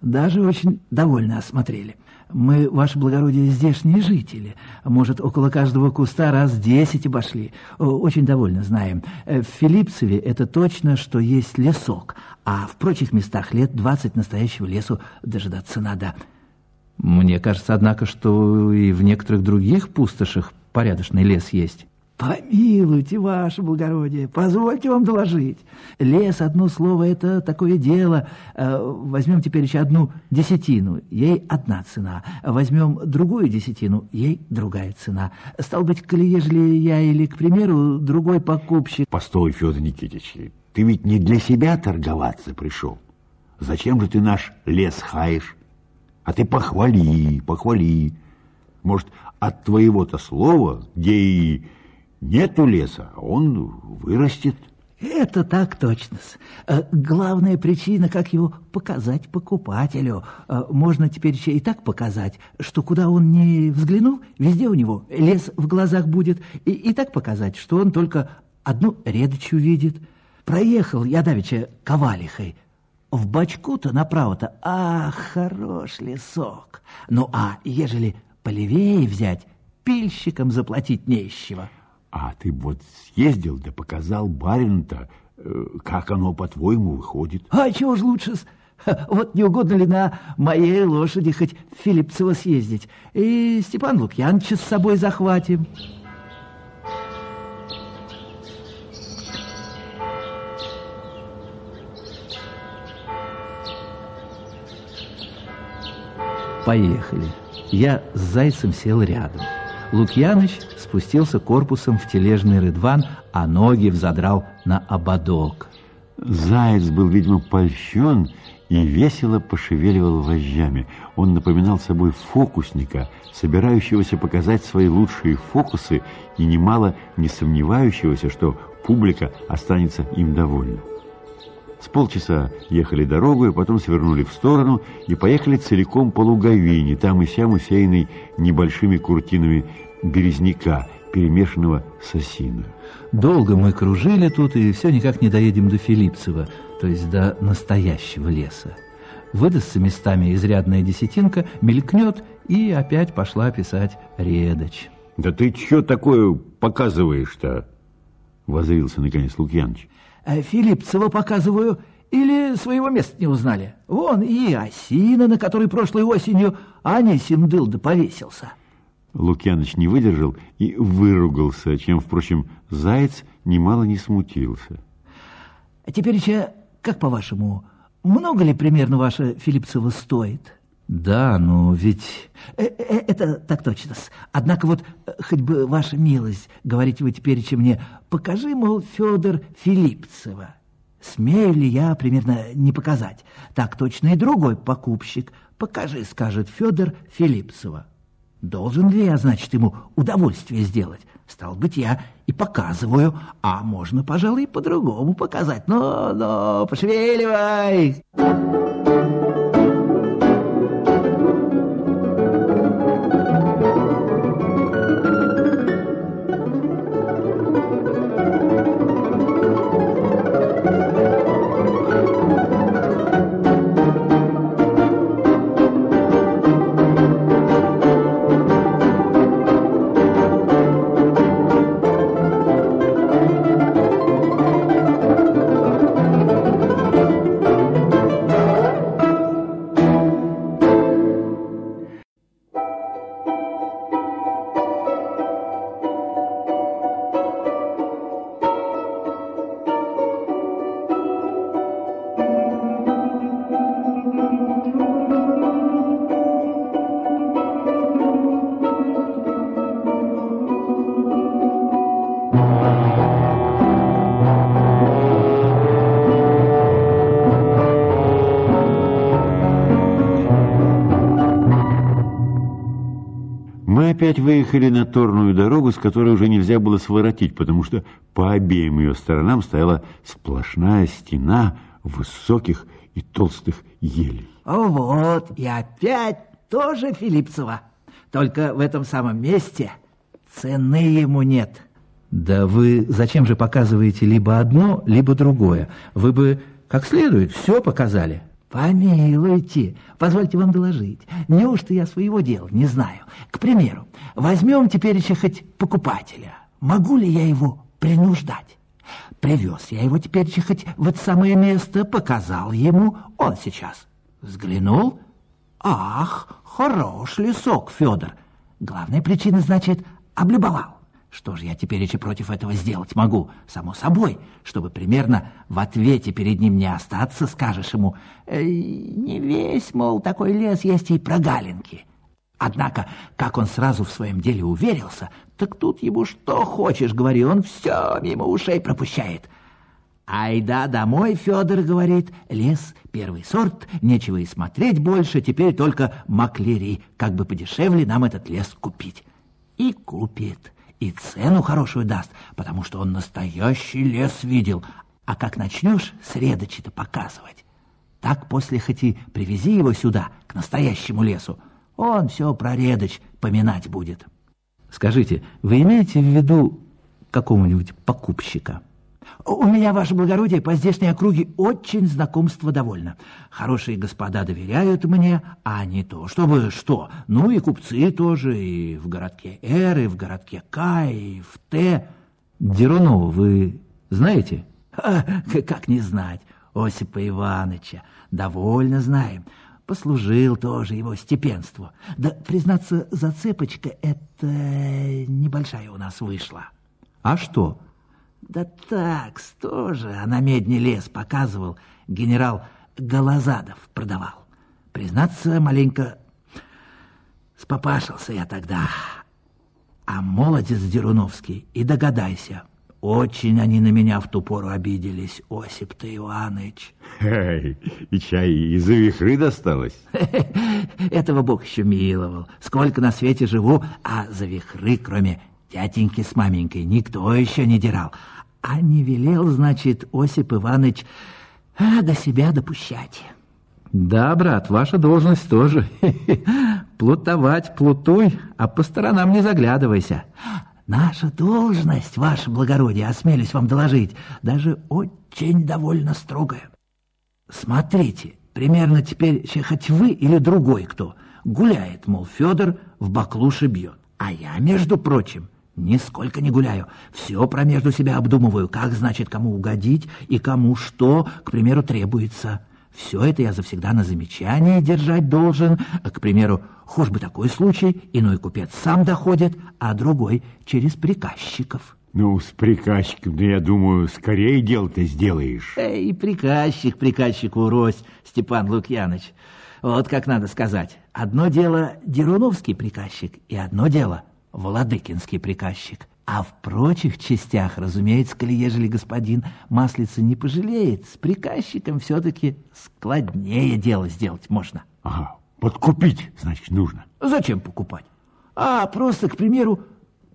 Даже очень довольно осмотрели. Мы, ваше благородие, здешние жители. Может, около каждого куста раз десять обошли. Очень довольно знаем. Э, в Филипсове это точно, что есть лесок, а в прочих местах лет двадцать настоящего лесу дожидаться надо. Мне кажется, однако, что и в некоторых других пустошах порядочный лес есть. Помилуйте, ваше благородие, позвольте вам доложить. Лес, одно слово, это такое дело. Э, возьмем теперь еще одну десятину, ей одна цена. Возьмем другую десятину, ей другая цена. Стал быть, коли ежели я или, к примеру, другой покупщик... Постой, Федор Никитич, ты ведь не для себя торговаться пришел. Зачем же ты наш лес хаешь? А ты похвали, похвали. Может, от твоего-то слова, где и Нету леса, а он вырастет. Это так точно. Э, главная причина, как его показать покупателю. Э, можно теперь еще и так показать, что куда он не взглянул, везде у него лес в глазах будет. И, и так показать, что он только одну редочь увидит. Проехал я давеча ковалихой. В бачку-то направо-то, ах, хорош лесок. Ну, а ежели полевее взять, пильщикам заплатить нещего. А ты вот съездил да показал барину-то, э, как оно, по-твоему, выходит. А чего ж лучше? Вот не угодно ли на моей лошади хоть в Филиппцево съездить? И Степан Лукьяновича с собой захватим. Поехали. Я с Зайцем сел рядом. Лукьяныч спустился корпусом в тележный рыдван, а ноги взадрал на ободок. Заяц был, видимо, польщен и весело пошевеливал вожжами. Он напоминал собой фокусника, собирающегося показать свои лучшие фокусы и немало не сомневающегося, что публика останется им довольна. С полчаса ехали дорогу, и потом свернули в сторону и поехали целиком по луговине, там и сям усеянной небольшими куртинами березняка, перемешанного с осиной. Долго мы кружили тут, и все никак не доедем до Филиппцева, то есть до настоящего леса. Выдастся местами изрядная десятинка, мелькнет, и опять пошла писать редочь. «Да ты что такое показываешь-то?» — возрился наконец Лукьяныч. Э, Филиппцева показываю, или своего места не узнали? Вон и осина, на которой прошлой осенью Анисим Дылда повесился. Лукьяныч не выдержал и выругался, чем, впрочем, заяц немало не смутился. А теперь еще, как по-вашему, много ли примерно ваша Филиппцева стоит? Да, но ведь... Э -э Это так точно. Однако вот, э, хоть бы ваша милость, говорите вы теперь чем мне, покажи, мол, Федор Филиппцева. Смею ли я примерно не показать? Так точно и другой покупщик. Покажи, скажет Федор Филиппцева. Должен ли я, значит, ему удовольствие сделать? Стал быть, я и показываю, а можно, пожалуй, по-другому показать. Ну-ну, пошевеливай! Опять выехали на торную дорогу, с которой уже нельзя было своротить, потому что по обеим ее сторонам стояла сплошная стена высоких и толстых елей. Вот, и опять тоже Филиппцева. Только в этом самом месте цены ему нет. Да вы зачем же показываете либо одно, либо другое? Вы бы как следует все показали. Помилуйте, позвольте вам доложить. Неужто я своего дела не знаю? К примеру, возьмем теперь еще хоть покупателя. Могу ли я его принуждать? Привез я его теперь еще хоть в это самое место, показал ему. Он сейчас взглянул. Ах, хорош лесок, Федор. Главная причина, значит, облюбовал. Что же я теперь еще против этого сделать могу? Само собой, чтобы примерно в ответе перед ним не остаться, скажешь ему, э, не весь, мол, такой лес есть и прогалинки. Однако, как он сразу в своем деле уверился, так тут ему что хочешь, говори, он все мимо ушей пропущает. Ай да, домой, Федор говорит, лес первый сорт, нечего и смотреть больше, теперь только маклери, как бы подешевле нам этот лес купить. И купит и цену хорошую даст, потому что он настоящий лес видел. А как начнешь средочи-то показывать, так после хоть и привези его сюда, к настоящему лесу, он все про редоч поминать будет. Скажите, вы имеете в виду какого-нибудь покупщика? У меня, ваше благородие, по здешней округе очень знакомство довольно. Хорошие господа доверяют мне, а не то, чтобы что. Ну и купцы тоже, и в городке Р, и в городке К, и в Т. Дерунова вы знаете? А, как не знать, Осипа Ивановича. Довольно знаем. Послужил тоже его степенству. Да, признаться, зацепочка эта небольшая у нас вышла. А что? Да так, тоже, а на медне лес показывал, генерал Голозадов продавал. Признаться, маленько спопашился я тогда. А молодец Деруновский, и догадайся, очень они на меня в ту пору обиделись, Осип-то Иваныч. Эй, и чай из-за вихры досталось? Этого Бог еще миловал. Сколько на свете живу, а за вихры, кроме тятеньки с маменькой, никто еще не дирал. А не велел, значит, Осип Иванович а, до себя допущать. Да, брат, ваша должность тоже. Плутовать плутуй, а по сторонам не заглядывайся. Наша должность, ваше благородие, осмелюсь вам доложить, даже очень довольно строгая. Смотрите, примерно теперь, хоть вы или другой кто, гуляет, мол, Федор в баклуши бьет. А я, между прочим, Нисколько не гуляю. Все про между себя обдумываю, как, значит, кому угодить и кому что, к примеру, требуется. Все это я завсегда на замечании держать должен. К примеру, хошь бы такой случай, иной купец сам доходит, а другой через приказчиков. Ну, с приказчиком, да я думаю, скорее дело ты сделаешь. Эй, приказчик, приказчику рось, Степан Лукьяныч. Вот как надо сказать. Одно дело Деруновский приказчик, и одно дело Владыкинский приказчик. А в прочих частях, разумеется, коли ежели господин Маслица не пожалеет, с приказчиком все-таки складнее дело сделать можно. Ага, подкупить, значит, нужно. Зачем покупать? А просто, к примеру,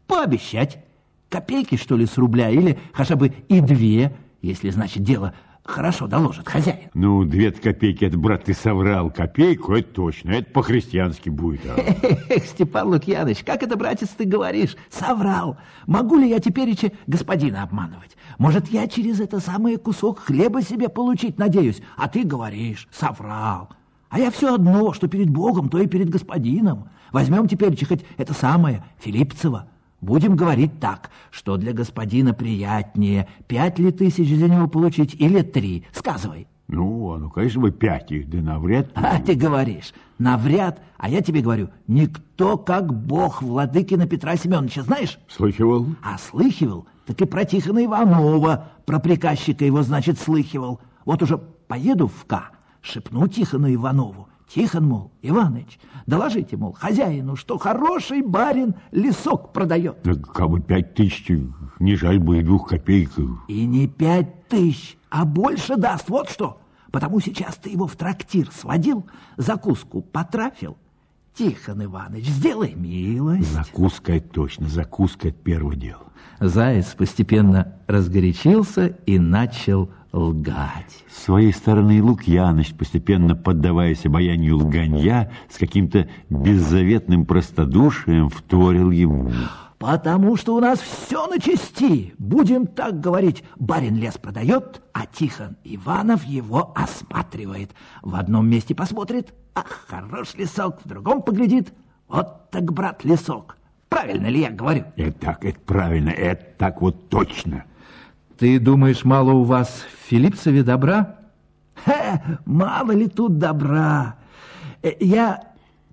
пообещать. Копейки, что ли, с рубля, или хотя бы и две, если, значит, дело хорошо доложит хозяин. Ну, две копейки, это, брат, ты соврал. Копейку, это точно, это по-христиански будет. А. Степан Лукьяныч, как это, братец, ты говоришь? Соврал. Могу ли я теперь еще господина обманывать? Может, я через это самое кусок хлеба себе получить надеюсь? А ты говоришь, соврал. А я все одно, что перед Богом, то и перед господином. Возьмем теперь хоть это самое Филиппцева. Будем говорить так, что для господина приятнее пять ли тысяч за него получить или три. Сказывай. Ну, а ну, конечно, бы пять их, да навряд. А ты говоришь, навряд, а я тебе говорю, никто как бог Владыкина Петра Семеновича, знаешь? Слыхивал. А слыхивал, так и про Тихона Иванова, про приказчика его, значит, слыхивал. Вот уже поеду в К, шепну Тихону Иванову, Тихон, мол, Иваныч, доложите, мол, хозяину, что хороший барин лесок продает. Да как бы пять тысяч, не жаль бы и двух копеек. И не пять тысяч, а больше даст, вот что. Потому сейчас ты его в трактир сводил, закуску потрафил. Тихон Иваныч, сделай милость. Закуска это точно, закуска это первое дело. Заяц постепенно разгорячился и начал лгать. С своей стороны Лукьяныч, постепенно поддаваясь обаянию лганья, с каким-то беззаветным простодушием вторил ему. Потому что у нас все на чести. Будем так говорить. Барин лес продает, а Тихон Иванов его осматривает. В одном месте посмотрит, ах, хорош лесок, в другом поглядит. Вот так, брат, лесок. Правильно ли я говорю? Это так, это правильно, это так вот точно. Ты думаешь, мало у вас в Филиппцеве добра? Хе, мало ли тут добра. Э, я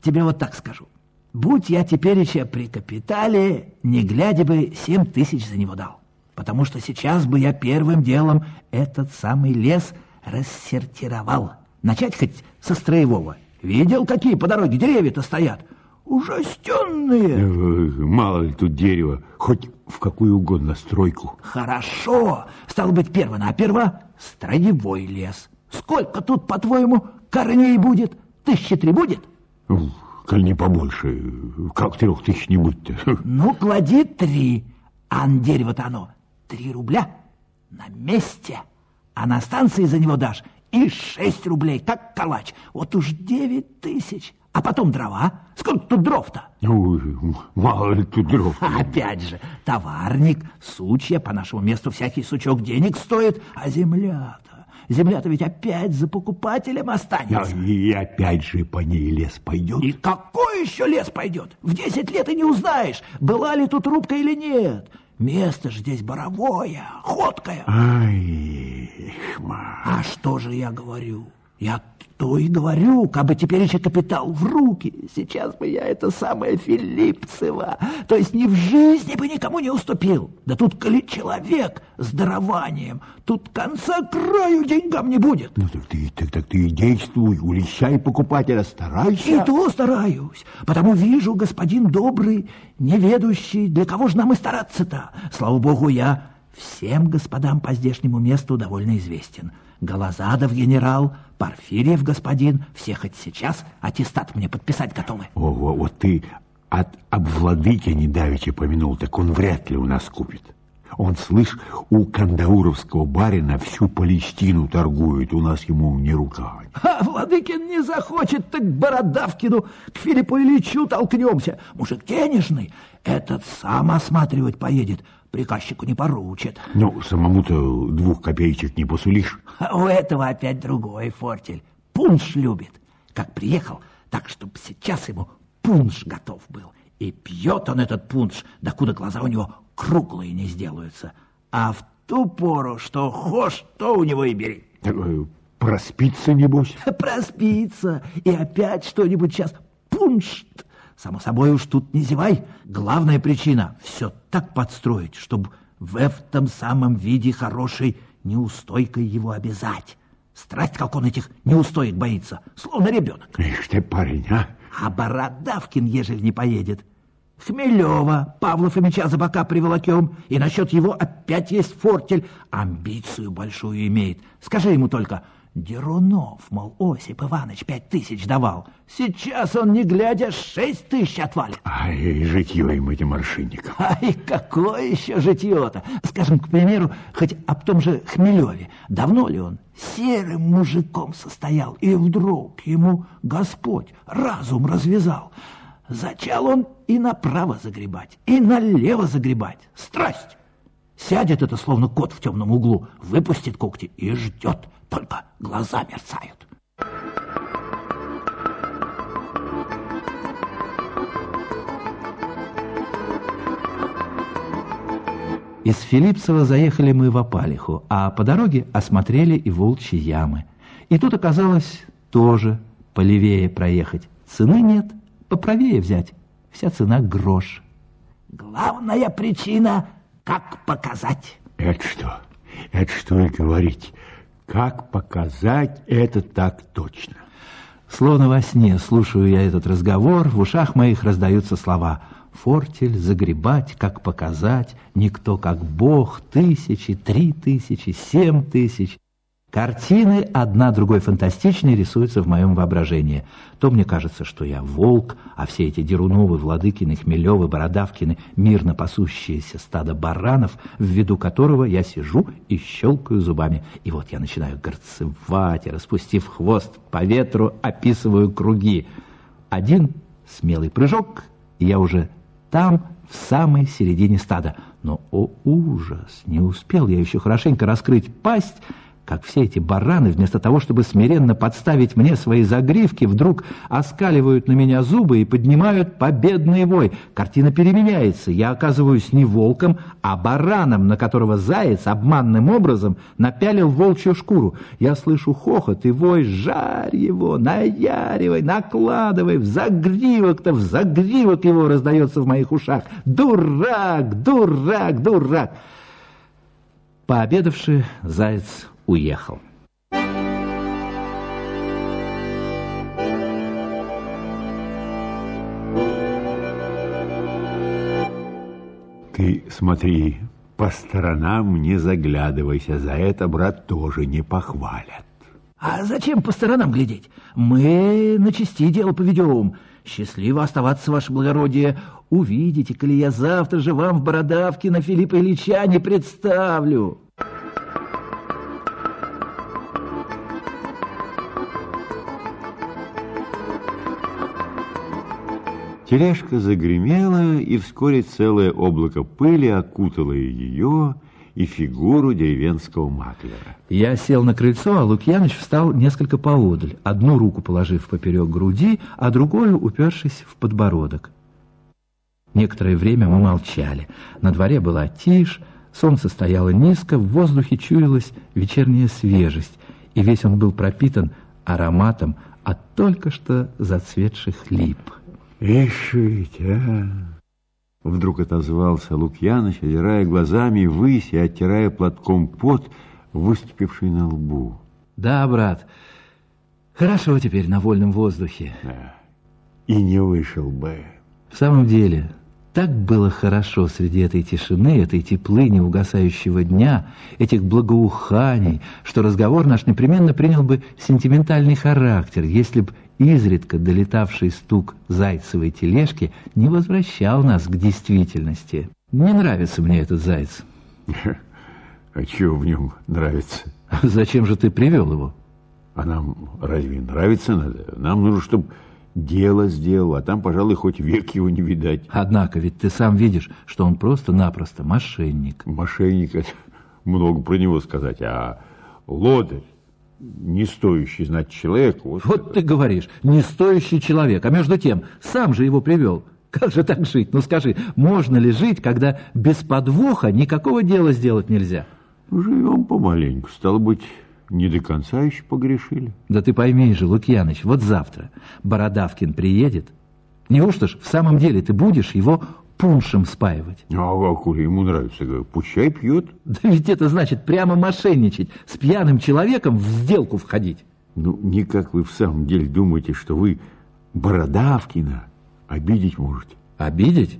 тебе вот так скажу. Будь я теперь еще при капитале, не глядя бы, семь тысяч за него дал. Потому что сейчас бы я первым делом этот самый лес рассортировал. Начать хоть со строевого. Видел, какие по дороге деревья-то стоят? Ужастенные. Э, мало ли тут дерева, хоть в какую угодно стройку. Хорошо. Стало быть, перво-наперво строевой лес. Сколько тут, по-твоему, корней будет? Тысячи три будет? Коль не побольше, как трех тысяч не будет-то. Ну, клади три. А дерево-то оно три рубля на месте. А на станции за него дашь и шесть рублей, как калач. Вот уж девять тысяч. А потом дрова. Сколько тут дров-то? Мало ли тут дров. Опять же, товарник, сучья, по нашему месту всякий сучок денег стоит, а земля-то... Земля-то ведь опять за покупателем останется. И опять же по ней лес пойдет. И какой еще лес пойдет? В десять лет и не узнаешь, была ли тут рубка или нет. Место же здесь боровое, ходкое. Ай, хма. А что же я говорю? Я то и говорю, как бы теперь еще капитал в руки. Сейчас бы я это самое Филиппцева. То есть ни в жизни бы никому не уступил. Да тут, коли человек с дарованием, тут конца краю деньгам не будет. Ну так ты, так, так ты и действуй, улещай покупателя, старайся. И то стараюсь, потому вижу, господин добрый, неведущий, для кого же нам и стараться-то? Слава богу, я всем господам по здешнему месту довольно известен. Голозадов генерал, Порфирьев господин, все хоть сейчас аттестат мне подписать готовы. О, о, вот ты от об владыке недавеча помянул, так он вряд ли у нас купит. Он, слышь, у кандауровского барина всю Палестину торгует, у нас ему не рука. А Владыкин не захочет, так Бородавкину к Филиппу Ильичу толкнемся. Мужик денежный, этот сам осматривать поедет, приказчику не поручит. Ну, самому-то двух копеечек не посулишь. А у этого опять другой фортель. Пунш любит. Как приехал, так, чтобы сейчас ему пунш готов был. И пьет он этот пунш, докуда глаза у него круглые не сделаются. А в ту пору, что хошь, то у него и бери. Такой проспится, небось? Проспится. И опять что-нибудь сейчас пуншт. Само собой уж тут не зевай. Главная причина – все так подстроить, чтобы в этом самом виде хорошей неустойкой его обязать. Страсть, как он этих неустоек боится, словно ребенок. Ишь ты, парень, а? А Бородавкин, ежели не поедет, Хмелева, Павла Фомича за бока приволокем, и насчет его опять есть фортель. Амбицию большую имеет. Скажи ему только, Дерунов, мол, Осип Иванович пять тысяч давал. Сейчас он, не глядя, шесть тысяч отвалит. Ай, житье им этим моршинникам. Ай, какое еще житье-то? Скажем, к примеру, хоть об том же Хмелеве. Давно ли он серым мужиком состоял, и вдруг ему Господь разум развязал. Зачал он и направо загребать, и налево загребать. Страсть! Сядет это, словно кот в темном углу, выпустит когти и ждет, только глаза мерцают. Из Филипсова заехали мы в Апалиху, а по дороге осмотрели и волчьи ямы. И тут оказалось тоже полевее проехать. Цены нет, поправее взять. Вся цена грош. Главная причина – как показать. Это что? Это что и говорить? Как показать это так точно? Словно во сне слушаю я этот разговор, в ушах моих раздаются слова «фортель», «загребать», «как показать», «никто как Бог», «тысячи», «три тысячи», «семь тысяч». Картины одна другой фантастичнее рисуются в моем воображении. То мне кажется, что я волк, а все эти Деруновы, Владыкины, Хмелевы, Бородавкины, мирно пасущиеся стадо баранов, в виду которого я сижу и щелкаю зубами. И вот я начинаю горцевать, и, распустив хвост по ветру, описываю круги. Один смелый прыжок, и я уже там, в самой середине стада. Но, о ужас, не успел я еще хорошенько раскрыть пасть, как все эти бараны, вместо того, чтобы смиренно подставить мне свои загривки, вдруг оскаливают на меня зубы и поднимают победный вой. Картина переменяется. Я оказываюсь не волком, а бараном, на которого заяц обманным образом напялил волчью шкуру. Я слышу хохот и вой «Жарь его! Наяривай! Накладывай! В загривок-то! В загривок его!» раздается в моих ушах. «Дурак! Дурак! Дурак!» Пообедавши, заяц уехал. Ты смотри, по сторонам не заглядывайся, за это, брат, тоже не похвалят. А зачем по сторонам глядеть? Мы на части дело поведем. Счастливо оставаться, ваше благородие. Увидите, коли я завтра же вам в бородавке на Филиппа Ильича не представлю. Тележка загремела, и вскоре целое облако пыли окутало ее и фигуру деревенского маклера. Я сел на крыльцо, а Лукьяныч встал несколько поодаль, одну руку положив поперек груди, а другую упершись в подбородок. Некоторое время мы молчали. На дворе была тишь, солнце стояло низко, в воздухе чуялась вечерняя свежесть, и весь он был пропитан ароматом от только что зацветших лип. Ишь ведь, а! Вдруг отозвался Лукьяныч, озирая глазами ввысь и оттирая платком пот, выступивший на лбу. Да, брат, хорошо теперь на вольном воздухе. Да. И не вышел бы. В самом деле, так было хорошо среди этой тишины, этой теплы неугасающего дня, этих благоуханий, что разговор наш непременно принял бы сентиментальный характер, если б изредка долетавший стук зайцевой тележки не возвращал нас к действительности. Не нравится мне этот заяц. А чего в нем нравится? Зачем же ты привел его? А нам разве нравится надо? Нам нужно, чтобы дело сделал, а там, пожалуй, хоть век его не видать. Однако ведь ты сам видишь, что он просто-напросто мошенник. Мошенник, это много про него сказать, а лодырь, не стоящий, значит, человек. Вот, вот ты говоришь, не стоящий человек, а между тем, сам же его привел. Как же так жить? Ну скажи, можно ли жить, когда без подвоха никакого дела сделать нельзя? Живем помаленьку. Стало быть, не до конца еще погрешили. Да ты пойми же, Лукьяныч, вот завтра Бородавкин приедет. Неужто ж в самом деле ты будешь его пуншем спаивать? А коли ему нравится, пущай пьет. Да ведь это значит прямо мошенничать, с пьяным человеком в сделку входить. Ну, никак вы в самом деле думаете, что вы Бородавкина обидеть можете? Обидеть?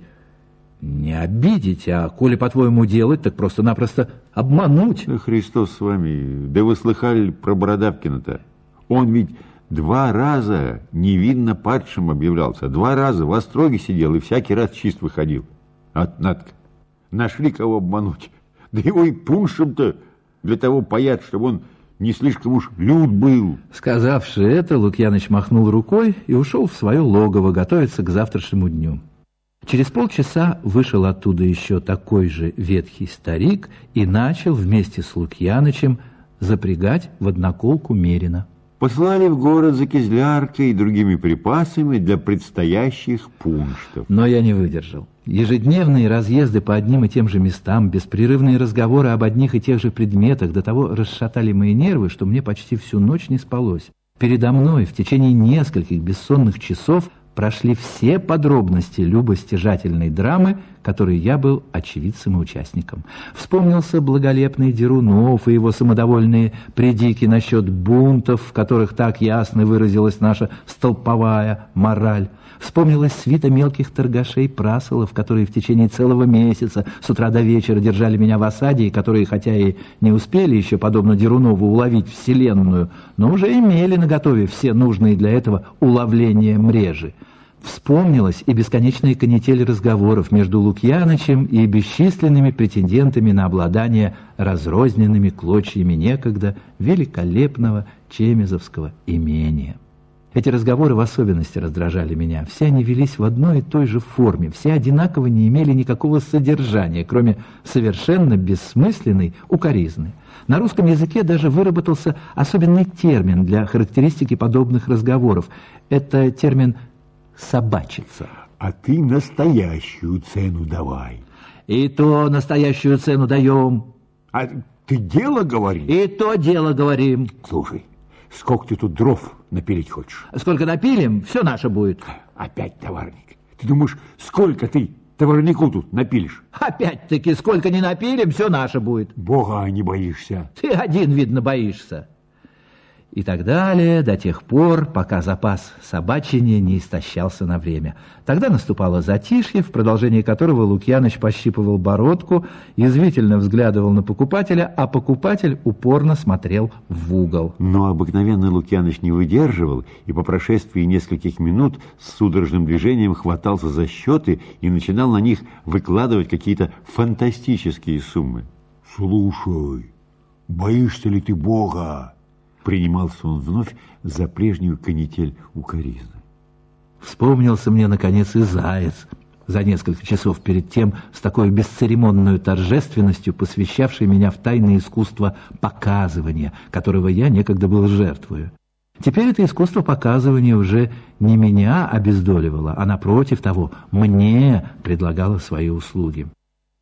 Не обидеть, а коли, по-твоему, делать, так просто-напросто обмануть. Да Христос с вами. Да вы слыхали про Бородавкина-то? Он ведь два раза невинно падшим объявлялся. Два раза в остроге сидел и всякий раз чист выходил. От Надка. Нашли кого обмануть. Да его и пуншем-то для того паят, чтобы он не слишком уж люд был. Сказавши это, Лукьяныч махнул рукой и ушел в свое логово готовиться к завтрашнему дню. Через полчаса вышел оттуда еще такой же ветхий старик и начал вместе с Лукьянычем запрягать в одноколку Мерина. Послали в город за кизляркой и другими припасами для предстоящих пунштов. Но я не выдержал. Ежедневные разъезды по одним и тем же местам, беспрерывные разговоры об одних и тех же предметах до того расшатали мои нервы, что мне почти всю ночь не спалось. Передо мной в течение нескольких бессонных часов прошли все подробности любостяжательной драмы, которой я был очевидцем и участником. Вспомнился благолепный Дерунов и его самодовольные предики насчет бунтов, в которых так ясно выразилась наша столповая мораль. Вспомнилась свита мелких торгашей прасолов, которые в течение целого месяца с утра до вечера держали меня в осаде, и которые, хотя и не успели еще, подобно Дерунову, уловить Вселенную, но уже имели наготове все нужные для этого уловления мрежи. Вспомнилась и бесконечная канитель разговоров между Лукьянычем и бесчисленными претендентами на обладание разрозненными клочьями некогда великолепного чемезовского имения. Эти разговоры в особенности раздражали меня. Все они велись в одной и той же форме, все одинаково не имели никакого содержания, кроме совершенно бессмысленной укоризны. На русском языке даже выработался особенный термин для характеристики подобных разговоров. Это термин собачиться. А ты настоящую цену давай. И то настоящую цену даем. А ты дело говори? И то дело говорим. Слушай, сколько ты тут дров напилить хочешь? Сколько напилим, все наше будет. Опять товарник. Ты думаешь, сколько ты товарнику тут напилишь? Опять-таки, сколько не напилим, все наше будет. Бога не боишься. Ты один, видно, боишься и так далее до тех пор, пока запас собачения не истощался на время. Тогда наступало затишье, в продолжении которого Лукьяныч пощипывал бородку, язвительно взглядывал на покупателя, а покупатель упорно смотрел в угол. Но обыкновенный Лукьяныч не выдерживал, и по прошествии нескольких минут с судорожным движением хватался за счеты и начинал на них выкладывать какие-то фантастические суммы. «Слушай, боишься ли ты Бога?» Принимался он вновь за прежнюю канитель укоризны. Вспомнился мне, наконец, и заяц, за несколько часов перед тем с такой бесцеремонной торжественностью посвящавший меня в тайное искусство показывания, которого я некогда был жертвою. Теперь это искусство показывания уже не меня обездоливало, а напротив того, мне предлагало свои услуги.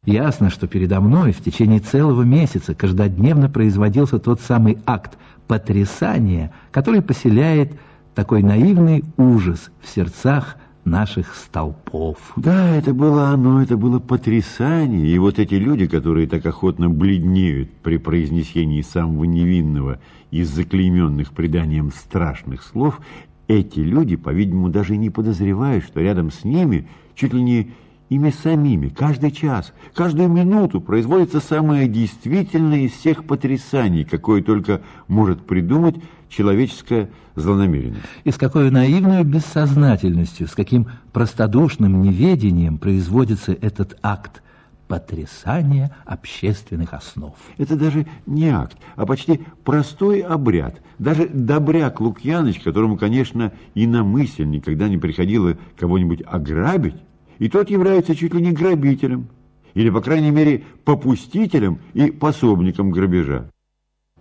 Ясно, что передо мной в течение целого месяца каждодневно производился тот самый акт потрясания, который поселяет такой наивный ужас в сердцах наших столпов. Да, это было оно, это было потрясание. И вот эти люди, которые так охотно бледнеют при произнесении самого невинного из заклейменных преданием страшных слов, эти люди, по-видимому, даже не подозревают, что рядом с ними чуть ли не ими самими, каждый час, каждую минуту производится самое действительное из всех потрясаний, какое только может придумать человеческая злонамеренность. И с какой наивной бессознательностью, с каким простодушным неведением производится этот акт потрясания общественных основ. Это даже не акт, а почти простой обряд. Даже добряк Лукьяныч, которому, конечно, и на мысль никогда не приходило кого-нибудь ограбить, и тот является чуть ли не грабителем, или, по крайней мере, попустителем и пособником грабежа.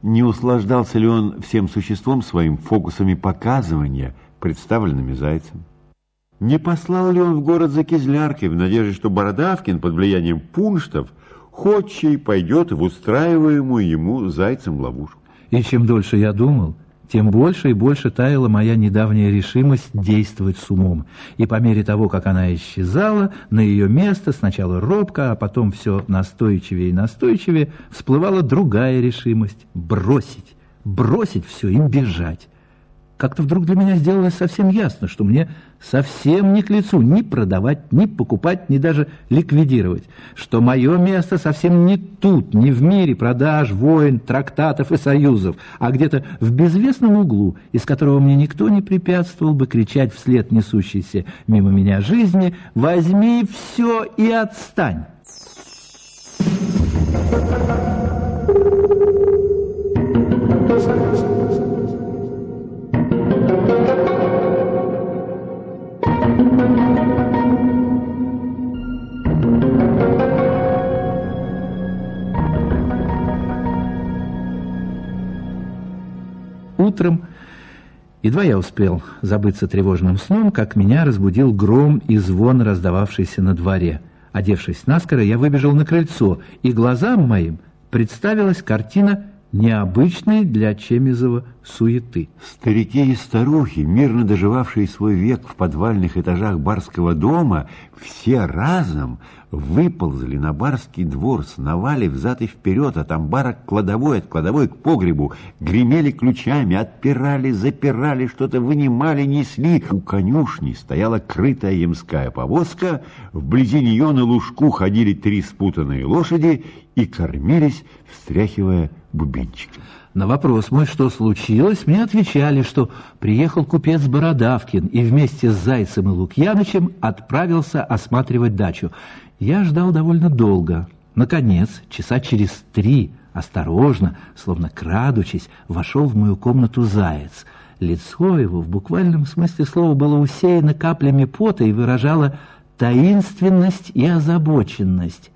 Не услаждался ли он всем существом своим фокусами показывания, представленными зайцем? Не послал ли он в город за кизляркой в надежде, что Бородавкин под влиянием пунштов ходчий пойдет в устраиваемую ему зайцем ловушку? И чем дольше я думал, тем больше и больше таяла моя недавняя решимость действовать с умом. И по мере того, как она исчезала, на ее место сначала робко, а потом все настойчивее и настойчивее всплывала другая решимость – бросить, бросить все и бежать. Как-то вдруг для меня сделалось совсем ясно, что мне совсем не к лицу ни продавать, ни покупать, ни даже ликвидировать, что мое место совсем не тут, не в мире продаж, войн, трактатов и союзов, а где-то в безвестном углу, из которого мне никто не препятствовал бы кричать вслед несущейся мимо меня жизни «Возьми все и отстань!» Утром, едва я успел забыться тревожным сном, как меня разбудил гром и звон, раздававшийся на дворе. Одевшись наскоро, я выбежал на крыльцо, и глазам моим представилась картина необычной для Чемизова суеты. Старики и старухи, мирно доживавшие свой век в подвальных этажах барского дома, все разом выползли на барский двор, сновали взад и вперед от амбара к кладовой, от кладовой к погребу, гремели ключами, отпирали, запирали, что-то вынимали, несли. У конюшни стояла крытая ямская повозка, вблизи нее на лужку ходили три спутанные лошади и кормились, встряхивая бубенчики. На вопрос мой, что случилось, мне отвечали, что приехал купец Бородавкин и вместе с Зайцем и Лукьянычем отправился осматривать дачу. Я ждал довольно долго. Наконец, часа через три, осторожно, словно крадучись, вошел в мою комнату Заяц. Лицо его в буквальном смысле слова было усеяно каплями пота и выражало таинственность и озабоченность.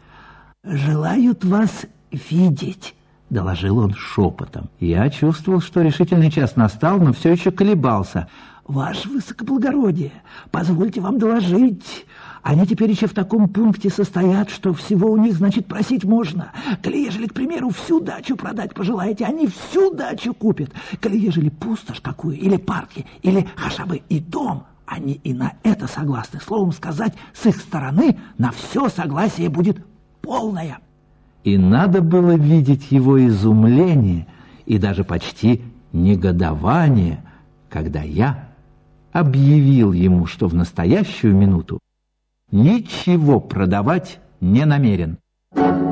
«Желают вас видеть». — доложил он шепотом. Я чувствовал, что решительный час настал, но все еще колебался. «Ваше высокоблагородие, позвольте вам доложить. Они теперь еще в таком пункте состоят, что всего у них, значит, просить можно. Коли ежели, к примеру, всю дачу продать пожелаете, они всю дачу купят. Коли ежели пустошь какую, или парки, или хотя бы и дом, они и на это согласны. Словом сказать, с их стороны на все согласие будет полное» и надо было видеть его изумление и даже почти негодование, когда я объявил ему, что в настоящую минуту ничего продавать не намерен. Thank you.